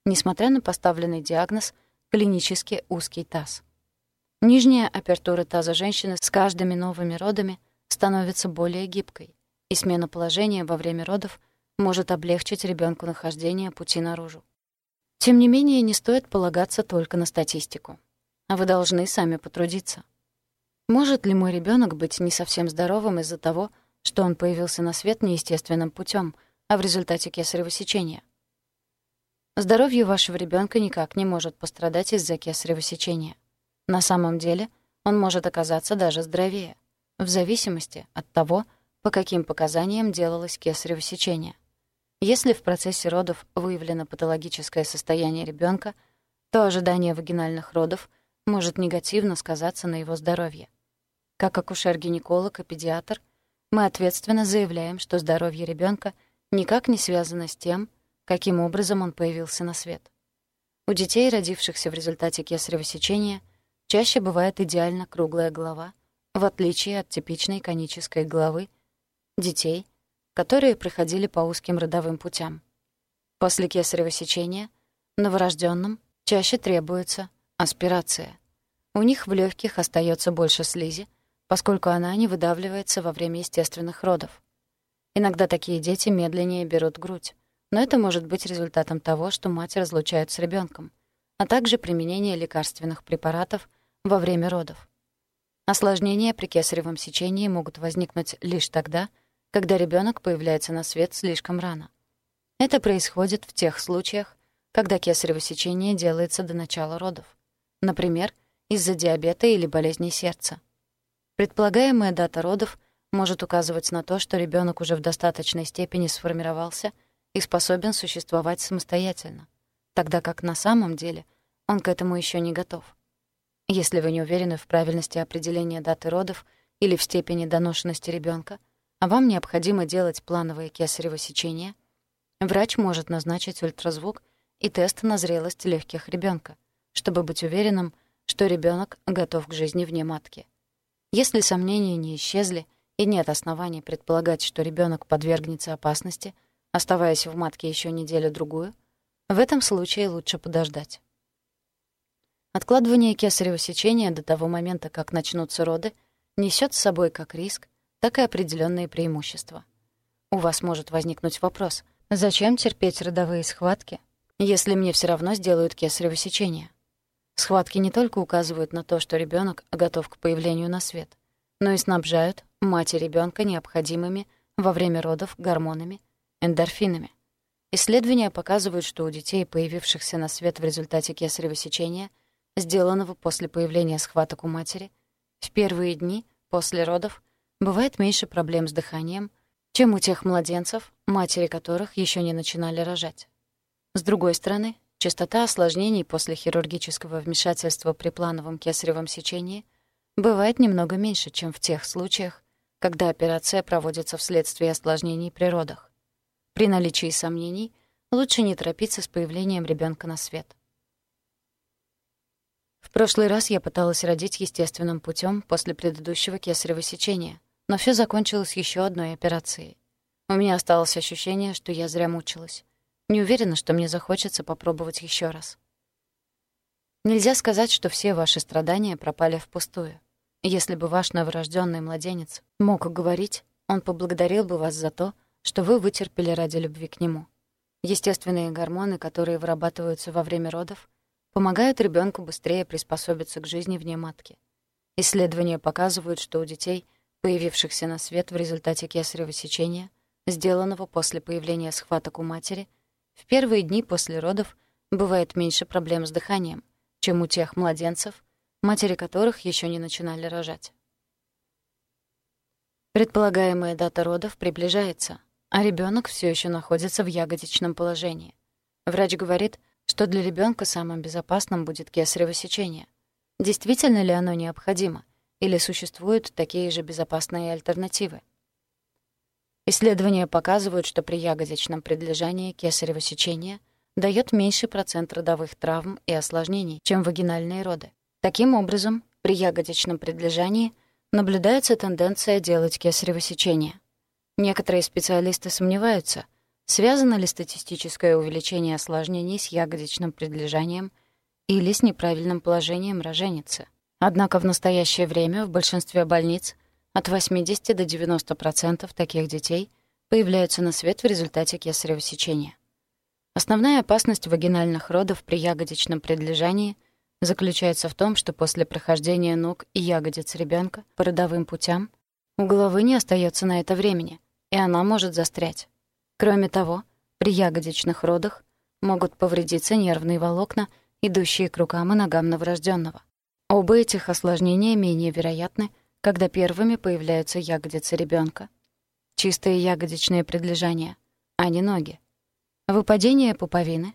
несмотря на поставленный диагноз клинически узкий таз. Нижняя апертура таза женщины с каждыми новыми родами становится более гибкой, и смена положения во время родов может облегчить ребенку нахождение пути наружу. Тем не менее, не стоит полагаться только на статистику. А вы должны сами потрудиться. Может ли мой ребенок быть не совсем здоровым из-за того, что он появился на свет неестественным путем, а в результате кесарево сечения? Здоровье вашего ребенка никак не может пострадать из-за кесарево сечения. На самом деле он может оказаться даже здоровее, в зависимости от того, по каким показаниям делалось кесарево сечение. Если в процессе родов выявлено патологическое состояние ребенка, то ожидание вагинальных родов может негативно сказаться на его здоровье. Как акушер-гинеколог и педиатр, мы ответственно заявляем, что здоровье ребенка никак не связано с тем, каким образом он появился на свет. У детей, родившихся в результате кесарево сечения, чаще бывает идеально круглая голова, в отличие от типичной конической головы детей, которые проходили по узким родовым путям. После кесарево сечения новорожденным чаще требуется аспирация. У них в легких остается больше слизи, поскольку она не выдавливается во время естественных родов. Иногда такие дети медленнее берут грудь, но это может быть результатом того, что мать разлучают с ребенком, а также применение лекарственных препаратов во время родов. Осложнения при кесаревом сечении могут возникнуть лишь тогда, когда ребенок появляется на свет слишком рано. Это происходит в тех случаях, когда кесарево сечение делается до начала родов, например, из-за диабета или болезни сердца. Предполагаемая дата родов может указывать на то, что ребенок уже в достаточной степени сформировался — и способен существовать самостоятельно, тогда как на самом деле он к этому еще не готов. Если вы не уверены в правильности определения даты родов или в степени доношенности ребенка, а вам необходимо делать плановое кесарево сечение, врач может назначить ультразвук и тест на зрелость легких ребенка, чтобы быть уверенным, что ребенок готов к жизни вне матки. Если сомнения не исчезли и нет оснований предполагать, что ребенок подвергнется опасности — оставаясь в матке еще неделю-другую, в этом случае лучше подождать. Откладывание кесарево сечения до того момента, как начнутся роды, несет с собой как риск, так и определенные преимущества. У вас может возникнуть вопрос, зачем терпеть родовые схватки, если мне все равно сделают кесарево сечение? Схватки не только указывают на то, что ребенок готов к появлению на свет, но и снабжают мать и ребенка необходимыми во время родов гормонами, эндорфинами. Исследования показывают, что у детей, появившихся на свет в результате кесарево сечения, сделанного после появления схваток у матери, в первые дни после родов бывает меньше проблем с дыханием, чем у тех младенцев, матери которых еще не начинали рожать. С другой стороны, частота осложнений после хирургического вмешательства при плановом кесаревом сечении бывает немного меньше, чем в тех случаях, когда операция проводится вследствие осложнений при родах. При наличии сомнений лучше не торопиться с появлением ребенка на свет. В прошлый раз я пыталась родить естественным путем после предыдущего кесарево сечения, но все закончилось еще одной операцией. У меня осталось ощущение, что я зря мучилась. Не уверена, что мне захочется попробовать еще раз. Нельзя сказать, что все ваши страдания пропали впустую. Если бы ваш новорожденный младенец мог говорить, он поблагодарил бы вас за то, что вы вытерпели ради любви к нему. Естественные гормоны, которые вырабатываются во время родов, помогают ребенку быстрее приспособиться к жизни вне матки. Исследования показывают, что у детей, появившихся на свет в результате кесарево сечения, сделанного после появления схваток у матери, в первые дни после родов бывает меньше проблем с дыханием, чем у тех младенцев, матери которых еще не начинали рожать. Предполагаемая дата родов приближается, а ребенок все еще находится в ягодичном положении. Врач говорит, что для ребенка самым безопасным будет кесарево сечение. Действительно ли оно необходимо? Или существуют такие же безопасные альтернативы? Исследования показывают, что при ягодичном предлежании кесарево сечения дает меньший процент родовых травм и осложнений, чем вагинальные роды. Таким образом, при ягодичном предлежании наблюдается тенденция делать кесарево сечение. Некоторые специалисты сомневаются, Связано ли статистическое увеличение осложнений с ягодичным предлежанием или с неправильным положением роженицы? Однако в настоящее время в большинстве больниц от 80 до 90% таких детей появляются на свет в результате кесарево сечения. Основная опасность вагинальных родов при ягодичном предлежании заключается в том, что после прохождения ног и ягодиц ребенка по родовым путям у головы не остается на это времени, и она может застрять. Кроме того, при ягодичных родах могут повредиться нервные волокна, идущие к рукам и ногам новорожденного. Оба этих осложнения менее вероятны, когда первыми появляются ягодицы ребенка. Чистое ягодичное предлежание, а не ноги. Выпадение пуповины.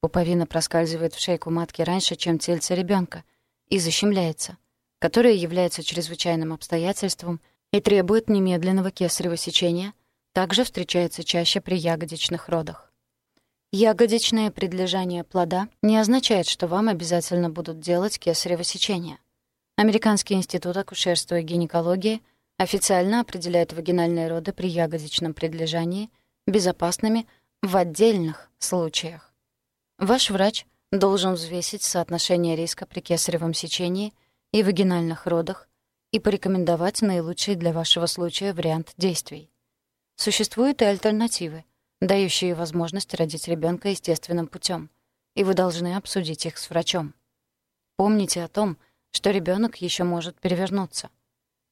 Пуповина проскальзывает в шейку матки раньше, чем тельце ребенка, и защемляется, которое является чрезвычайным обстоятельством и требует немедленного кесарево сечения — также встречается чаще при ягодичных родах. Ягодичное предлежание плода не означает, что вам обязательно будут делать кесарево сечение. Американский институт акушерства и гинекологии официально определяет вагинальные роды при ягодичном предлежании безопасными в отдельных случаях. Ваш врач должен взвесить соотношение риска при кесаревом сечении и вагинальных родах и порекомендовать наилучший для вашего случая вариант действий. Существуют и альтернативы, дающие возможность родить ребенка естественным путем, и вы должны обсудить их с врачом. Помните о том, что ребенок еще может перевернуться.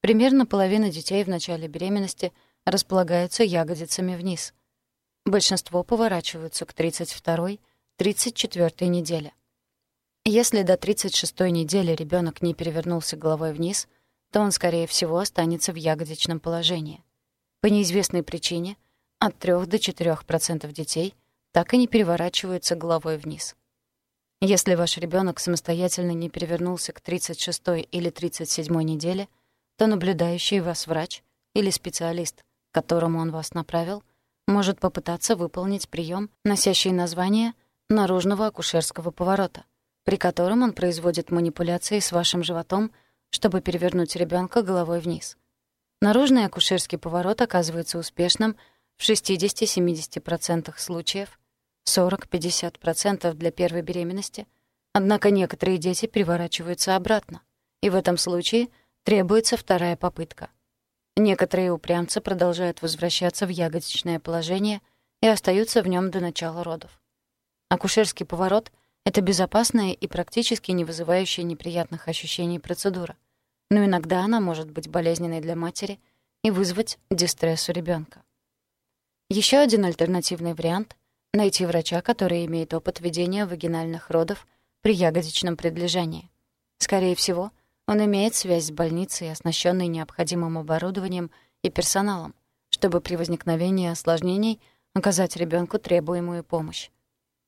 Примерно половина детей в начале беременности располагаются ягодицами вниз. Большинство поворачиваются к 32-34 неделе. Если до 36-й недели ребенок не перевернулся головой вниз, то он, скорее всего, останется в ягодичном положении. По неизвестной причине от 3 до 4% детей так и не переворачиваются головой вниз. Если ваш ребенок самостоятельно не перевернулся к 36 или 37 неделе, то наблюдающий вас врач или специалист, к которому он вас направил, может попытаться выполнить прием, носящий название наружного акушерского поворота, при котором он производит манипуляции с вашим животом, чтобы перевернуть ребенка головой вниз. Наружный акушерский поворот оказывается успешным в 60-70% случаев, 40-50% для первой беременности, однако некоторые дети переворачиваются обратно, и в этом случае требуется вторая попытка. Некоторые упрямцы продолжают возвращаться в ягодичное положение и остаются в нем до начала родов. Акушерский поворот — это безопасная и практически не вызывающая неприятных ощущений процедура — но иногда она может быть болезненной для матери и вызвать дистресс у ребенка. Еще один альтернативный вариант — найти врача, который имеет опыт ведения вагинальных родов при ягодичном предлежании. Скорее всего, он имеет связь с больницей, оснащенной необходимым оборудованием и персоналом, чтобы при возникновении осложнений оказать ребенку требуемую помощь.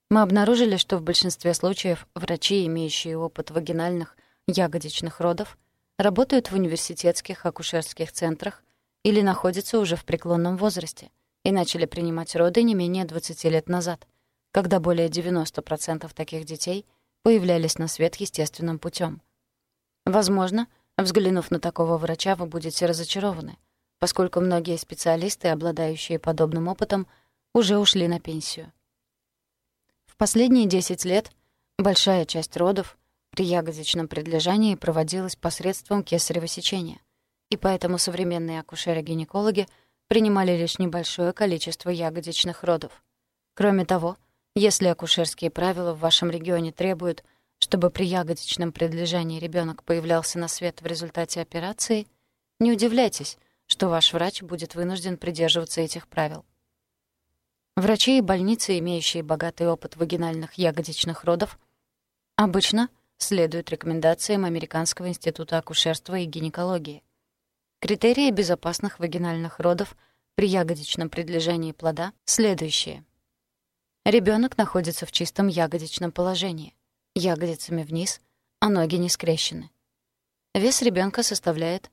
Мы обнаружили, что в большинстве случаев врачи, имеющие опыт вагинальных ягодичных родов, работают в университетских акушерских центрах или находятся уже в преклонном возрасте и начали принимать роды не менее 20 лет назад, когда более 90% таких детей появлялись на свет естественным путем. Возможно, взглянув на такого врача, вы будете разочарованы, поскольку многие специалисты, обладающие подобным опытом, уже ушли на пенсию. В последние 10 лет большая часть родов при ягодичном предлежании проводилась посредством кесарево сечения, и поэтому современные акушеры-гинекологи принимали лишь небольшое количество ягодичных родов. Кроме того, если акушерские правила в вашем регионе требуют, чтобы при ягодичном предлежании ребенок появлялся на свет в результате операции, не удивляйтесь, что ваш врач будет вынужден придерживаться этих правил. Врачи и больницы, имеющие богатый опыт вагинальных ягодичных родов, обычно следуют рекомендациям Американского института акушерства и гинекологии. Критерии безопасных вагинальных родов при ягодичном предлежании плода следующие. Ребенок находится в чистом ягодичном положении, ягодицами вниз, а ноги не скрещены. Вес ребенка составляет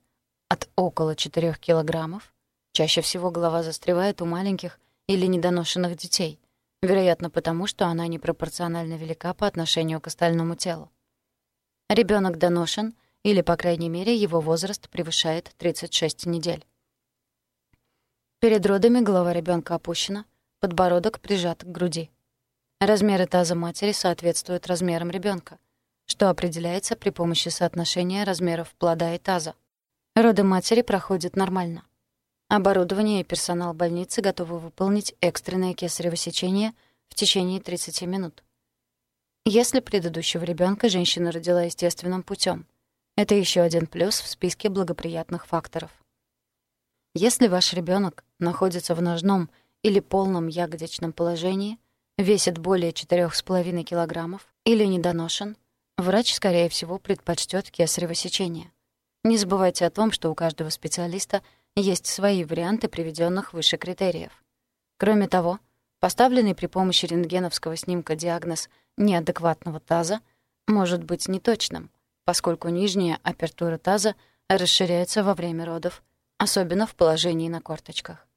от около 4 килограммов. Чаще всего голова застревает у маленьких или недоношенных детей, вероятно, потому что она непропорционально велика по отношению к остальному телу. Ребенок доношен, или, по крайней мере, его возраст превышает 36 недель. Перед родами голова ребенка опущена, подбородок прижат к груди. Размеры таза матери соответствуют размерам ребенка, что определяется при помощи соотношения размеров плода и таза. Роды матери проходят нормально. Оборудование и персонал больницы готовы выполнить экстренное кесарево сечение в течение 30 минут. Если предыдущего ребенка женщина родила естественным путем, это еще один плюс в списке благоприятных факторов. Если ваш ребенок находится в ножном или полном ягодичном положении, весит более 4,5 килограммов или недоношен, врач, скорее всего, предпочтет кесарево сечение. Не забывайте о том, что у каждого специалиста — есть свои варианты приведенных выше критериев. Кроме того, поставленный при помощи рентгеновского снимка диагноз неадекватного таза может быть неточным, поскольку нижняя апертура таза расширяется во время родов, особенно в положении на корточках.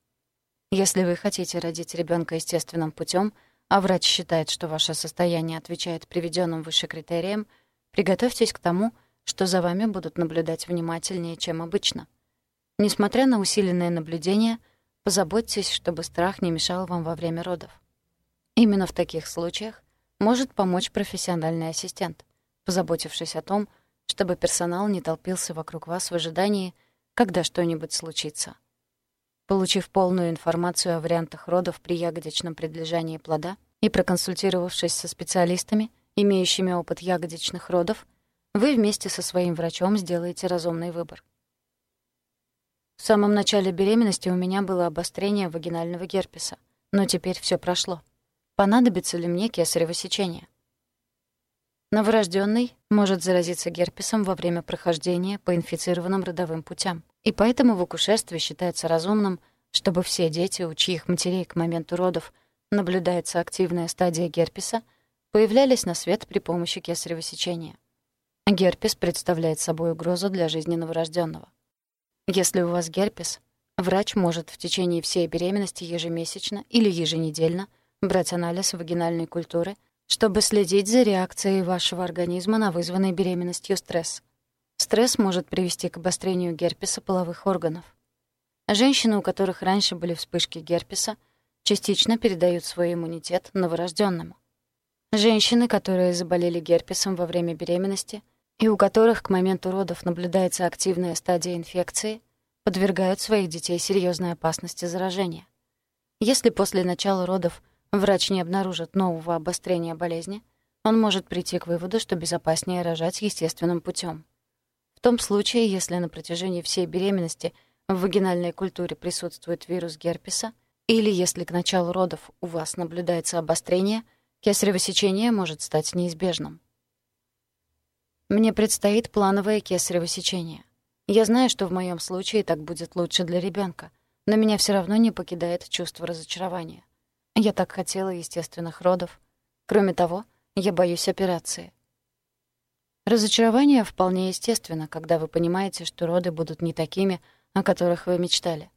Если вы хотите родить ребенка естественным путем, а врач считает, что ваше состояние отвечает приведенным выше критериям, приготовьтесь к тому, что за вами будут наблюдать внимательнее, чем обычно — Несмотря на усиленное наблюдение, позаботьтесь, чтобы страх не мешал вам во время родов. Именно в таких случаях может помочь профессиональный ассистент, позаботившись о том, чтобы персонал не толпился вокруг вас в ожидании, когда что-нибудь случится. Получив полную информацию о вариантах родов при ягодичном предлежании плода и проконсультировавшись со специалистами, имеющими опыт ягодичных родов, вы вместе со своим врачом сделаете разумный выбор. В самом начале беременности у меня было обострение вагинального герпеса, но теперь все прошло. Понадобится ли мне кесарево сечение? Новорожденный может заразиться герпесом во время прохождения по инфицированным родовым путям, и поэтому в акушерстве считается разумным, чтобы все дети, у чьих матерей к моменту родов наблюдается активная стадия герпеса, появлялись на свет при помощи кесарево сечения. Герпес представляет собой угрозу для жизни новорожденного. Если у вас герпес, врач может в течение всей беременности ежемесячно или еженедельно брать анализ вагинальной культуры, чтобы следить за реакцией вашего организма на вызванный беременностью стресс. Стресс может привести к обострению герпеса половых органов. Женщины, у которых раньше были вспышки герпеса, частично передают свой иммунитет новорожденному. Женщины, которые заболели герпесом во время беременности, и у которых к моменту родов наблюдается активная стадия инфекции, подвергают своих детей серьезной опасности заражения. Если после начала родов врач не обнаружит нового обострения болезни, он может прийти к выводу, что безопаснее рожать естественным путем. В том случае, если на протяжении всей беременности в вагинальной культуре присутствует вирус герпеса, или если к началу родов у вас наблюдается обострение, кесарево сечение может стать неизбежным. Мне предстоит плановое кесарево сечение. Я знаю, что в моем случае так будет лучше для ребенка, но меня все равно не покидает чувство разочарования. Я так хотела естественных родов. Кроме того, я боюсь операции. Разочарование вполне естественно, когда вы понимаете, что роды будут не такими, о которых вы мечтали.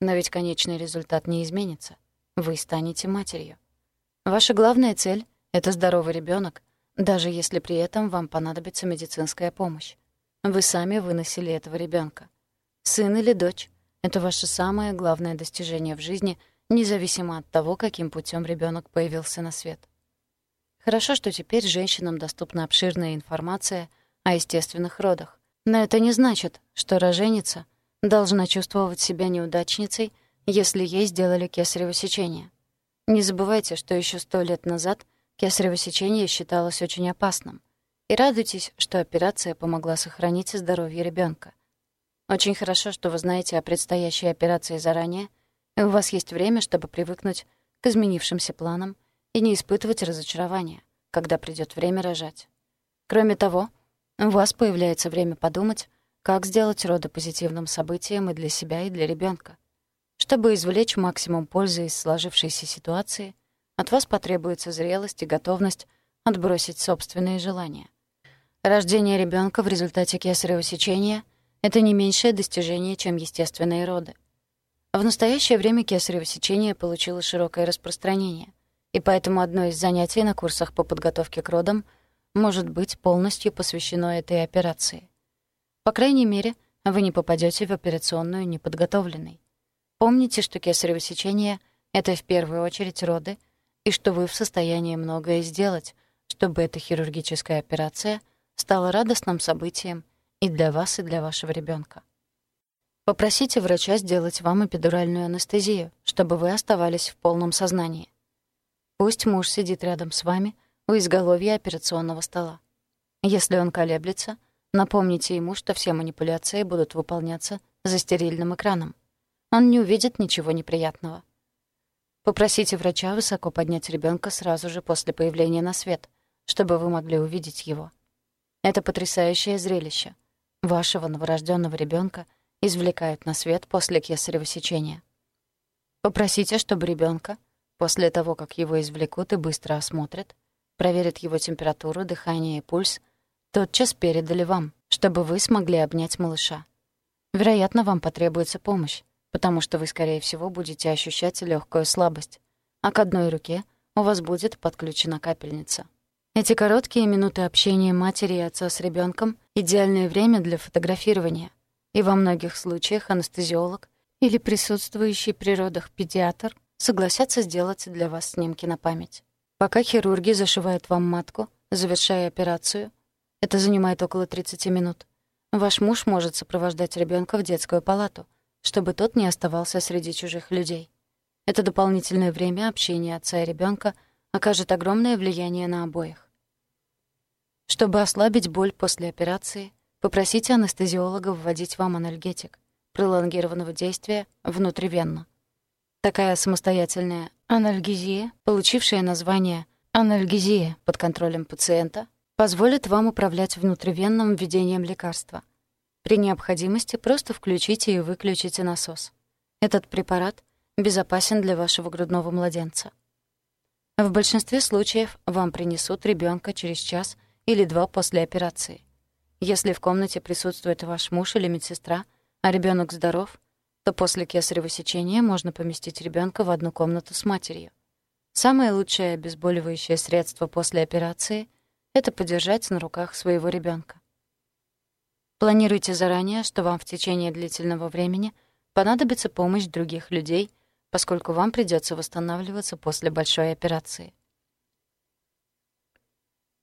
Но ведь конечный результат не изменится. Вы станете матерью. Ваша главная цель — это здоровый ребенок, даже если при этом вам понадобится медицинская помощь. Вы сами выносили этого ребенка. Сын или дочь — это ваше самое главное достижение в жизни, независимо от того, каким путем ребенок появился на свет. Хорошо, что теперь женщинам доступна обширная информация о естественных родах. Но это не значит, что роженица должна чувствовать себя неудачницей, если ей сделали кесарево сечение. Не забывайте, что еще сто лет назад кесарево сечение считалось очень опасным. И радуйтесь, что операция помогла сохранить здоровье ребенка. Очень хорошо, что вы знаете о предстоящей операции заранее, у вас есть время, чтобы привыкнуть к изменившимся планам и не испытывать разочарования, когда придёт время рожать. Кроме того, у вас появляется время подумать, как сделать роды позитивным событием и для себя, и для ребёнка. Чтобы извлечь максимум пользы из сложившейся ситуации, от вас потребуется зрелость и готовность отбросить собственные желания. Рождение ребёнка в результате кесарево сечения — это не меньшее достижение, чем естественные роды. В настоящее время кесарево сечение получило широкое распространение — и поэтому одно из занятий на курсах по подготовке к родам может быть полностью посвящено этой операции. По крайней мере, вы не попадете в операционную неподготовленной. Помните, что кесарево сечение — это в первую очередь роды, и что вы в состоянии многое сделать, чтобы эта хирургическая операция стала радостным событием и для вас, и для вашего ребенка. Попросите врача сделать вам эпидуральную анестезию, чтобы вы оставались в полном сознании. Пусть муж сидит рядом с вами у изголовья операционного стола. Если он колеблется, напомните ему, что все манипуляции будут выполняться за стерильным экраном. Он не увидит ничего неприятного. Попросите врача высоко поднять ребенка сразу же после появления на свет, чтобы вы могли увидеть его. Это потрясающее зрелище. Вашего новорожденного ребенка извлекают на свет после кесарево сечения. Попросите, чтобы ребенка После того, как его извлекут и быстро осмотрят, проверят его температуру, дыхание и пульс, тотчас передали вам, чтобы вы смогли обнять малыша. Вероятно, вам потребуется помощь, потому что вы, скорее всего, будете ощущать легкую слабость, а к одной руке у вас будет подключена капельница. Эти короткие минуты общения матери и отца с ребенком идеальное время для фотографирования, и во многих случаях анестезиолог или присутствующий при родах педиатр согласятся сделать для вас снимки на память. Пока хирурги зашивают вам матку, завершая операцию, это занимает около 30 минут, ваш муж может сопровождать ребенка в детскую палату, чтобы тот не оставался среди чужих людей. Это дополнительное время общения отца и ребенка окажет огромное влияние на обоих. Чтобы ослабить боль после операции, попросите анестезиолога вводить вам анальгетик пролонгированного действия внутривенно. Такая самостоятельная анальгезия, получившая название анальгезия под контролем пациента, позволит вам управлять внутривенным введением лекарства. При необходимости просто включите и выключите насос. Этот препарат безопасен для вашего грудного младенца. В большинстве случаев вам принесут ребенка через час или два после операции. Если в комнате присутствует ваш муж или медсестра, а ребенок здоров, то после кесарево сечения можно поместить ребенка в одну комнату с матерью. Самое лучшее обезболивающее средство после операции — это подержать на руках своего ребенка. Планируйте заранее, что вам в течение длительного времени понадобится помощь других людей, поскольку вам придется восстанавливаться после большой операции.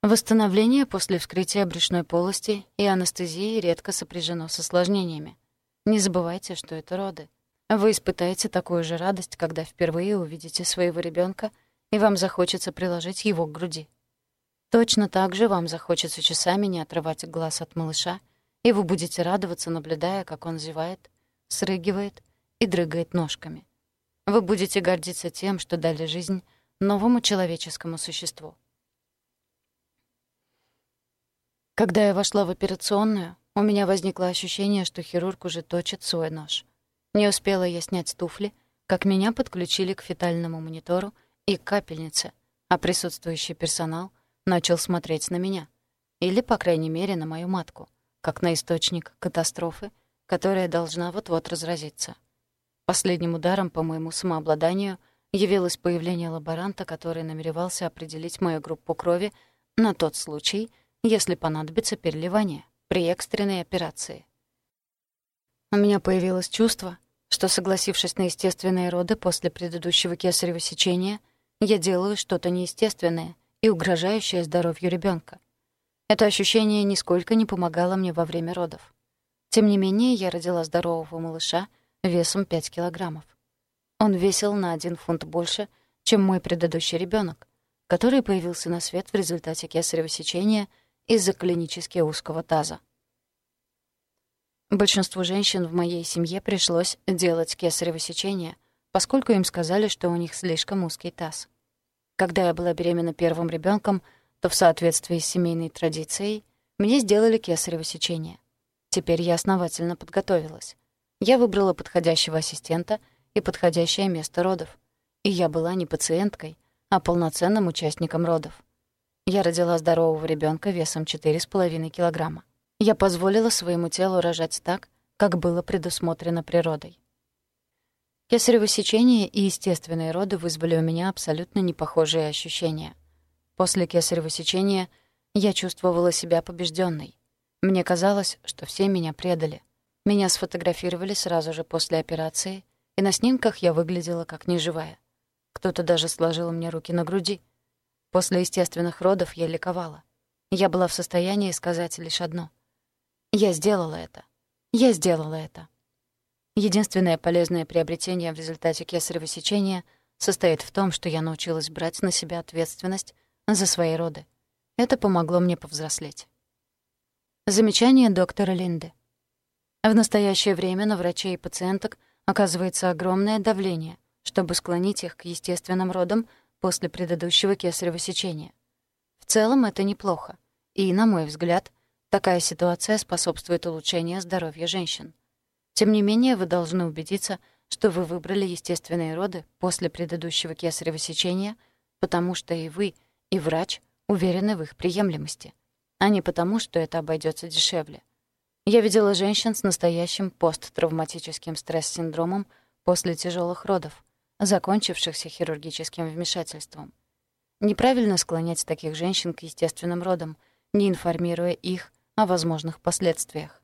Восстановление после вскрытия брюшной полости и анестезии редко сопряжено с осложнениями. Не забывайте, что это роды. Вы испытаете такую же радость, когда впервые увидите своего ребенка, и вам захочется приложить его к груди. Точно так же вам захочется часами не отрывать глаз от малыша, и вы будете радоваться, наблюдая, как он зевает, срыгивает и дрыгает ножками. Вы будете гордиться тем, что дали жизнь новому человеческому существу. Когда я вошла в операционную, у меня возникло ощущение, что хирург уже точит свой нож. Не успела я снять туфли, как меня подключили к фетальному монитору и к капельнице, а присутствующий персонал начал смотреть на меня. Или, по крайней мере, на мою матку, как на источник катастрофы, которая должна вот-вот разразиться. Последним ударом по моему самообладанию явилось появление лаборанта, который намеревался определить мою группу крови на тот случай, если понадобится переливание при экстренной операции. У меня появилось чувство, что, согласившись на естественные роды после предыдущего кесарево сечения, я делаю что-то неестественное и угрожающее здоровью ребенка. Это ощущение нисколько не помогало мне во время родов. Тем не менее, я родила здорового малыша весом 5 килограммов. Он весил на один фунт больше, чем мой предыдущий ребенок, который появился на свет в результате кесарево сечения из-за клинически узкого таза. Большинству женщин в моей семье пришлось делать кесарево сечение, поскольку им сказали, что у них слишком узкий таз. Когда я была беременна первым ребенком, то в соответствии с семейной традицией мне сделали кесарево сечение. Теперь я основательно подготовилась. Я выбрала подходящего ассистента и подходящее место родов. И я была не пациенткой, а полноценным участником родов. Я родила здорового ребенка весом 4,5 килограмма я позволила своему телу рожать так, как было предусмотрено природой. Кесарево сечение и естественные роды вызвали у меня абсолютно непохожие ощущения. После кесарево сечения я чувствовала себя побежденной. Мне казалось, что все меня предали. Меня сфотографировали сразу же после операции, и на снимках я выглядела как неживая. Кто-то даже сложил мне руки на груди. После естественных родов я ликовала. Я была в состоянии сказать лишь одно — я сделала это. Я сделала это. Единственное полезное приобретение в результате кесарево сечения состоит в том, что я научилась брать на себя ответственность за свои роды. Это помогло мне повзрослеть. Замечание доктора Линды. В настоящее время на врачей и пациенток оказывается огромное давление, чтобы склонить их к естественным родам после предыдущего кесарево сечения. В целом это неплохо, и, на мой взгляд, Такая ситуация способствует улучшению здоровья женщин. Тем не менее, вы должны убедиться, что вы выбрали естественные роды после предыдущего кесарево сечения, потому что и вы, и врач уверены в их приемлемости, а не потому, что это обойдется дешевле. Я видела женщин с настоящим посттравматическим стресс-синдромом после тяжелых родов, закончившихся хирургическим вмешательством. Неправильно склонять таких женщин к естественным родам, не информируя их о возможных последствиях.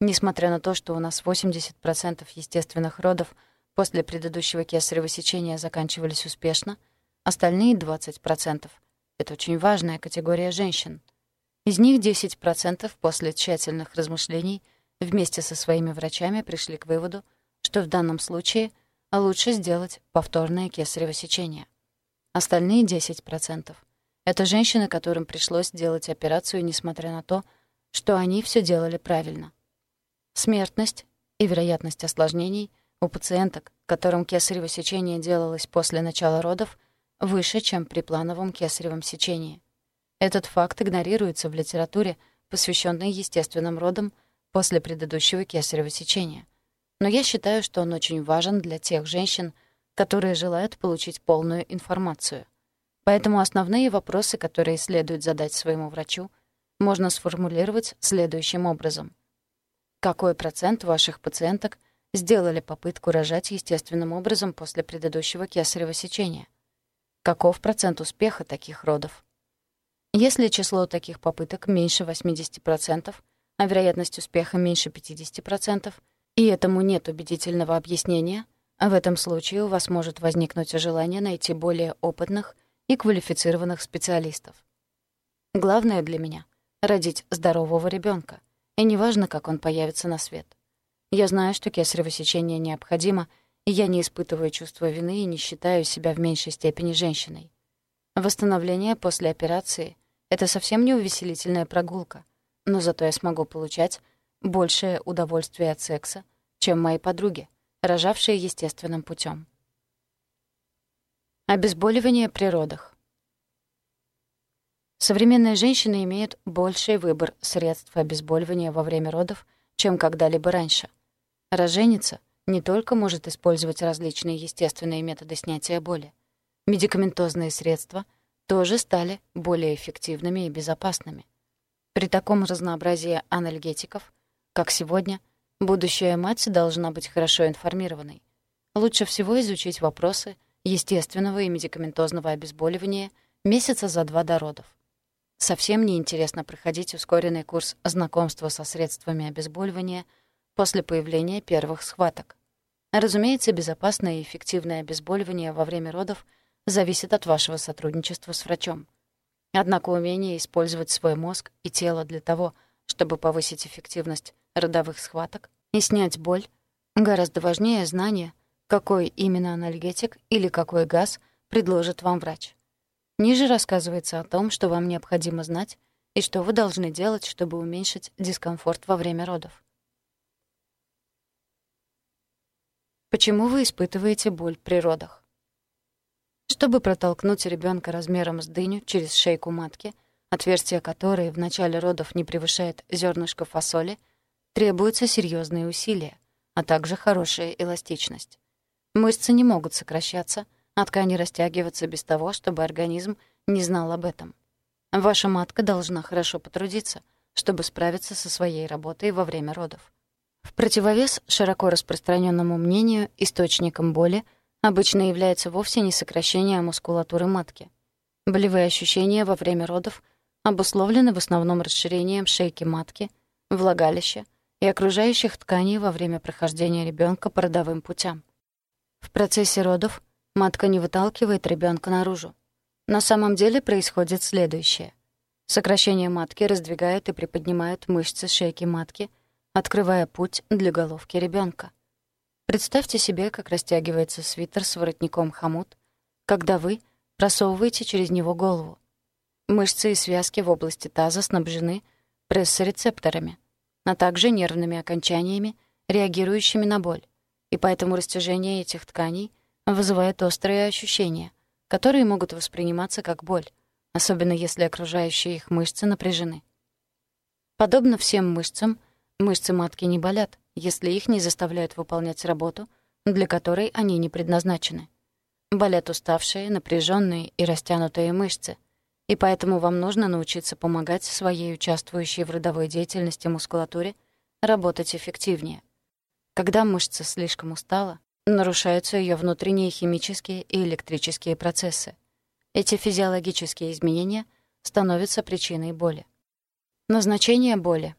Несмотря на то, что у нас 80% естественных родов после предыдущего кесарево сечения заканчивались успешно, остальные 20% — это очень важная категория женщин. Из них 10% после тщательных размышлений вместе со своими врачами пришли к выводу, что в данном случае лучше сделать повторное кесарево сечение. Остальные 10% — это женщины, которым пришлось делать операцию, несмотря на то, что они все делали правильно. Смертность и вероятность осложнений у пациенток, которым кесарево сечение делалось после начала родов, выше, чем при плановом кесаревом сечении. Этот факт игнорируется в литературе, посвященной естественным родам после предыдущего кесарево сечения. Но я считаю, что он очень важен для тех женщин, которые желают получить полную информацию. Поэтому основные вопросы, которые следует задать своему врачу, можно сформулировать следующим образом. Какой процент ваших пациенток сделали попытку рожать естественным образом после предыдущего кесарево сечения? Каков процент успеха таких родов? Если число таких попыток меньше 80%, а вероятность успеха меньше 50%, и этому нет убедительного объяснения, в этом случае у вас может возникнуть желание найти более опытных и квалифицированных специалистов. Главное для меня родить здорового ребенка, и неважно, как он появится на свет. Я знаю, что кесарево сечение необходимо, и я не испытываю чувства вины и не считаю себя в меньшей степени женщиной. Восстановление после операции — это совсем не увеселительная прогулка, но зато я смогу получать большее удовольствие от секса, чем мои подруги, рожавшие естественным путем. Обезболивание при родах. Современные женщины имеют больший выбор средств обезболивания во время родов, чем когда-либо раньше. Роженица не только может использовать различные естественные методы снятия боли. Медикаментозные средства тоже стали более эффективными и безопасными. При таком разнообразии анальгетиков, как сегодня, будущая мать должна быть хорошо информированной. Лучше всего изучить вопросы естественного и медикаментозного обезболивания месяца за два до родов. Совсем не интересно проходить ускоренный курс знакомства со средствами обезболивания после появления первых схваток. Разумеется, безопасное и эффективное обезболивание во время родов зависит от вашего сотрудничества с врачом. Однако умение использовать свой мозг и тело для того, чтобы повысить эффективность родовых схваток и снять боль, гораздо важнее знания, какой именно анальгетик или какой газ предложит вам врач. Ниже рассказывается о том, что вам необходимо знать и что вы должны делать, чтобы уменьшить дискомфорт во время родов. Почему вы испытываете боль при родах? Чтобы протолкнуть ребенка размером с дыню через шейку матки, отверстие которой в начале родов не превышает зернышко фасоли, требуются серьезные усилия, а также хорошая эластичность. Мышцы не могут сокращаться — а ткани растягиваться без того, чтобы организм не знал об этом. Ваша матка должна хорошо потрудиться, чтобы справиться со своей работой во время родов. В противовес широко распространенному мнению источником боли обычно является вовсе не сокращение мускулатуры матки. Болевые ощущения во время родов обусловлены в основном расширением шейки матки, влагалища и окружающих тканей во время прохождения ребенка по родовым путям. В процессе родов Матка не выталкивает ребенка наружу. На самом деле происходит следующее. Сокращение матки раздвигает и приподнимает мышцы шейки матки, открывая путь для головки ребенка. Представьте себе, как растягивается свитер с воротником хомут, когда вы просовываете через него голову. Мышцы и связки в области таза снабжены прессорецепторами, а также нервными окончаниями, реагирующими на боль, и поэтому растяжение этих тканей вызывает острые ощущения, которые могут восприниматься как боль, особенно если окружающие их мышцы напряжены. Подобно всем мышцам, мышцы матки не болят, если их не заставляют выполнять работу, для которой они не предназначены. Болят уставшие, напряженные и растянутые мышцы, и поэтому вам нужно научиться помогать своей участвующей в родовой деятельности мускулатуре работать эффективнее. Когда мышца слишком устала, нарушаются ее внутренние химические и электрические процессы. Эти физиологические изменения становятся причиной боли. Назначение боли.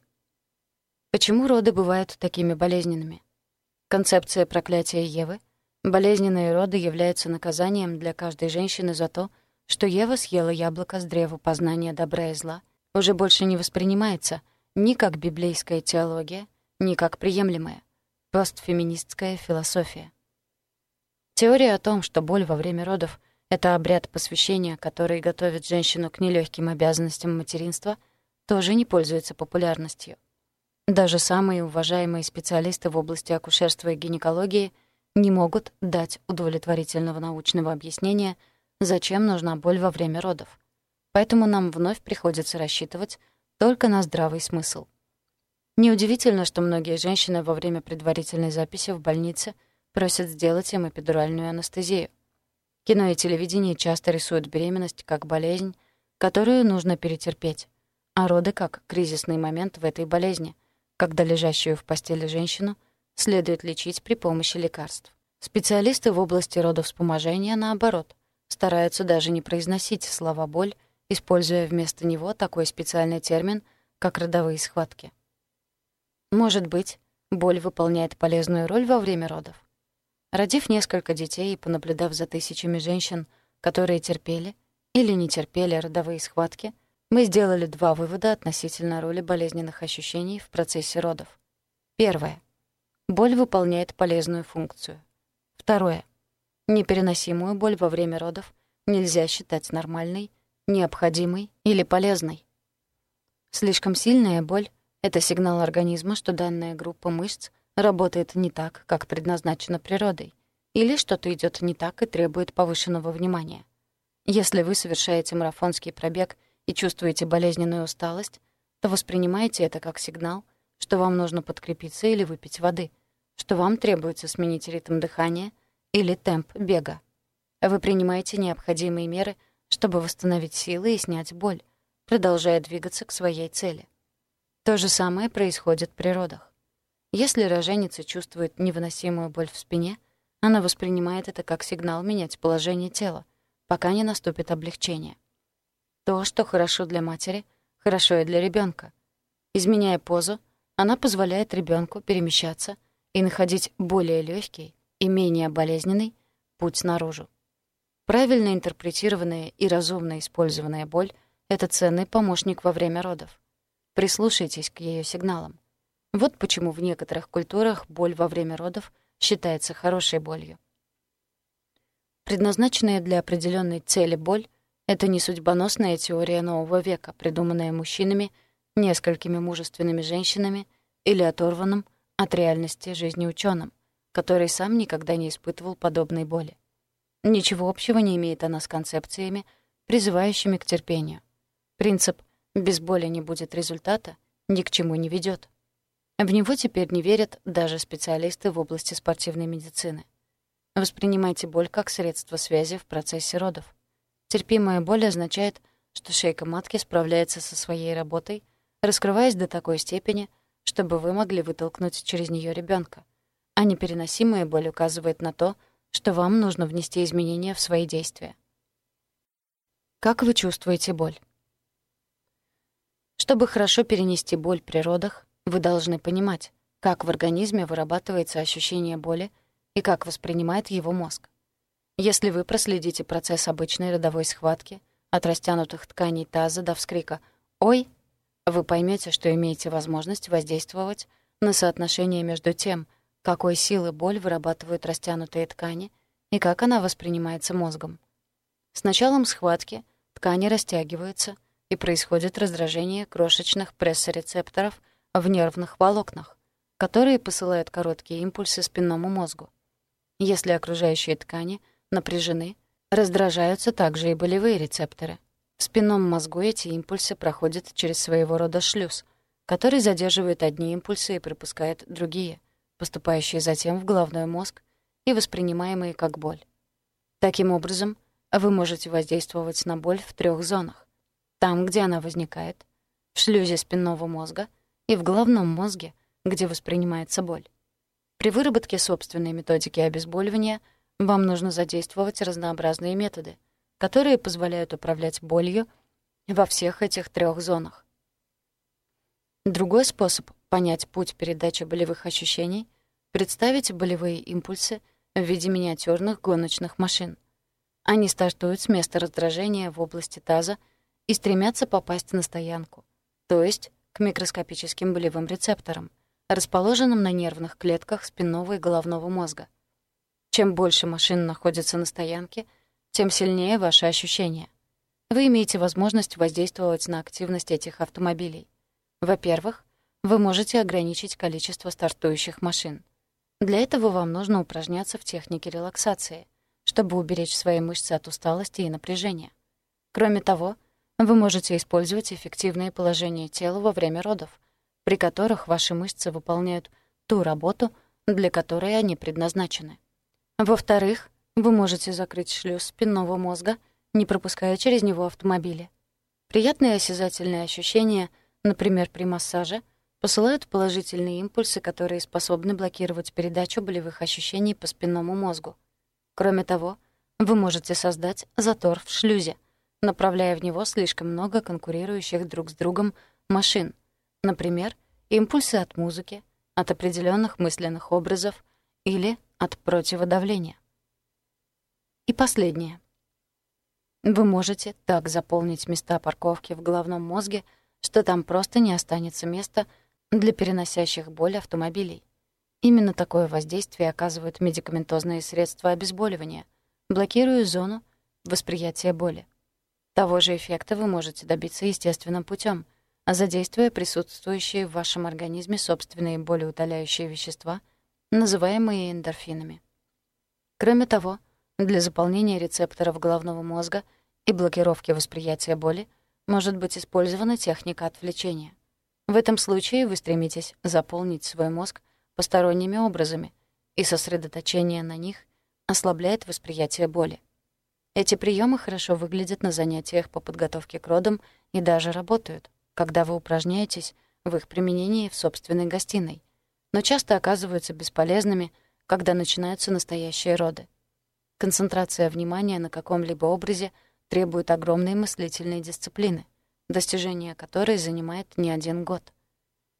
Почему роды бывают такими болезненными? Концепция проклятия Евы — болезненные роды являются наказанием для каждой женщины за то, что Ева съела яблоко с древа познания добра и зла, уже больше не воспринимается ни как библейская теология, ни как приемлемая постфеминистская философия. Теория о том, что боль во время родов — это обряд посвящения, который готовит женщину к нелегким обязанностям материнства, тоже не пользуется популярностью. Даже самые уважаемые специалисты в области акушерства и гинекологии не могут дать удовлетворительного научного объяснения, зачем нужна боль во время родов. Поэтому нам вновь приходится рассчитывать только на здравый смысл. Неудивительно, что многие женщины во время предварительной записи в больнице — просят сделать им эпидуральную анестезию. Кино и телевидение часто рисуют беременность как болезнь, которую нужно перетерпеть, а роды как кризисный момент в этой болезни, когда лежащую в постели женщину следует лечить при помощи лекарств. Специалисты в области родовспоможения, наоборот, стараются даже не произносить слова «боль», используя вместо него такой специальный термин, как родовые схватки. Может быть, боль выполняет полезную роль во время родов? Родив несколько детей и понаблюдав за тысячами женщин, которые терпели или не терпели родовые схватки, мы сделали два вывода относительно роли болезненных ощущений в процессе родов. Первое. Боль выполняет полезную функцию. Второе. Непереносимую боль во время родов нельзя считать нормальной, необходимой или полезной. Слишком сильная боль — это сигнал организма, что данная группа мышц работает не так, как предназначено природой, или что-то идет не так и требует повышенного внимания. Если вы совершаете марафонский пробег и чувствуете болезненную усталость, то воспринимаете это как сигнал, что вам нужно подкрепиться или выпить воды, что вам требуется сменить ритм дыхания или темп бега. Вы принимаете необходимые меры, чтобы восстановить силы и снять боль, продолжая двигаться к своей цели. То же самое происходит при родах. Если роженица чувствует невыносимую боль в спине, она воспринимает это как сигнал менять положение тела, пока не наступит облегчение. То, что хорошо для матери, хорошо и для ребенка. Изменяя позу, она позволяет ребенку перемещаться и находить более легкий и менее болезненный путь наружу. Правильно интерпретированная и разумно использованная боль — это ценный помощник во время родов. Прислушайтесь к ее сигналам. Вот почему в некоторых культурах боль во время родов считается хорошей болью. Предназначенная для определенной цели боль — это не судьбоносная теория нового века, придуманная мужчинами, несколькими мужественными женщинами или оторванным от реальности жизни ученым, который сам никогда не испытывал подобной боли. Ничего общего не имеет она с концепциями, призывающими к терпению. Принцип «без боли не будет результата» ни к чему не ведет. В него теперь не верят даже специалисты в области спортивной медицины. Воспринимайте боль как средство связи в процессе родов. Терпимая боль означает, что шейка матки справляется со своей работой, раскрываясь до такой степени, чтобы вы могли вытолкнуть через нее ребенка. А непереносимая боль указывает на то, что вам нужно внести изменения в свои действия. Как вы чувствуете боль? Чтобы хорошо перенести боль при родах, вы должны понимать, как в организме вырабатывается ощущение боли и как воспринимает его мозг. Если вы проследите процесс обычной родовой схватки от растянутых тканей таза до вскрика «Ой!», вы поймете, что имеете возможность воздействовать на соотношение между тем, какой силы боль вырабатывают растянутые ткани и как она воспринимается мозгом. С началом схватки ткани растягиваются, и происходит раздражение крошечных прессорецепторов в нервных волокнах, которые посылают короткие импульсы спинному мозгу. Если окружающие ткани напряжены, раздражаются также и болевые рецепторы. В спинном мозгу эти импульсы проходят через своего рода шлюз, который задерживает одни импульсы и пропускает другие — поступающие затем в головной мозг и воспринимаемые как боль. Таким образом, вы можете воздействовать на боль в трех зонах. Там, где она возникает, в шлюзе спинного мозга и в головном мозге, где воспринимается боль. При выработке собственной методики обезболивания вам нужно задействовать разнообразные методы, которые позволяют управлять болью во всех этих трех зонах. Другой способ понять путь передачи болевых ощущений, представить болевые импульсы в виде миниатюрных гоночных машин. Они стартуют с места раздражения в области таза и стремятся попасть на стоянку, то есть к микроскопическим болевым рецепторам, расположенным на нервных клетках спинного и головного мозга. Чем больше машин находится на стоянке, тем сильнее ваши ощущения. Вы имеете возможность воздействовать на активность этих автомобилей. Во-первых, вы можете ограничить количество стартующих машин. Для этого вам нужно упражняться в технике релаксации, чтобы уберечь свои мышцы от усталости и напряжения. Кроме того, вы можете использовать эффективное положение тела во время родов, при которых ваши мышцы выполняют ту работу, для которой они предназначены. Во-вторых, вы можете закрыть шлюз спинного мозга, не пропуская через него автомобили. Приятные осязательные ощущения, например, при массаже — посылают положительные импульсы, которые способны блокировать передачу болевых ощущений по спинному мозгу. Кроме того, вы можете создать затор в шлюзе, направляя в него слишком много конкурирующих друг с другом машин, например, импульсы от музыки, от определенных мысленных образов или от противодавления. И последнее. Вы можете так заполнить места парковки в головном мозге, что там просто не останется места для переносящих боль автомобилей. Именно такое воздействие оказывают медикаментозные средства обезболивания, блокируя зону восприятия боли. Того же эффекта вы можете добиться естественным путем, задействуя присутствующие в вашем организме собственные болеутоляющие вещества, называемые эндорфинами. Кроме того, для заполнения рецепторов головного мозга и блокировки восприятия боли может быть использована техника отвлечения. В этом случае вы стремитесь заполнить свой мозг посторонними образами, и сосредоточение на них ослабляет восприятие боли. Эти приемы хорошо выглядят на занятиях по подготовке к родам и даже работают, когда вы упражняетесь в их применении в собственной гостиной, но часто оказываются бесполезными, когда начинаются настоящие роды. Концентрация внимания на каком-либо образе требует огромной мыслительной дисциплины, достижение которой занимает не один год.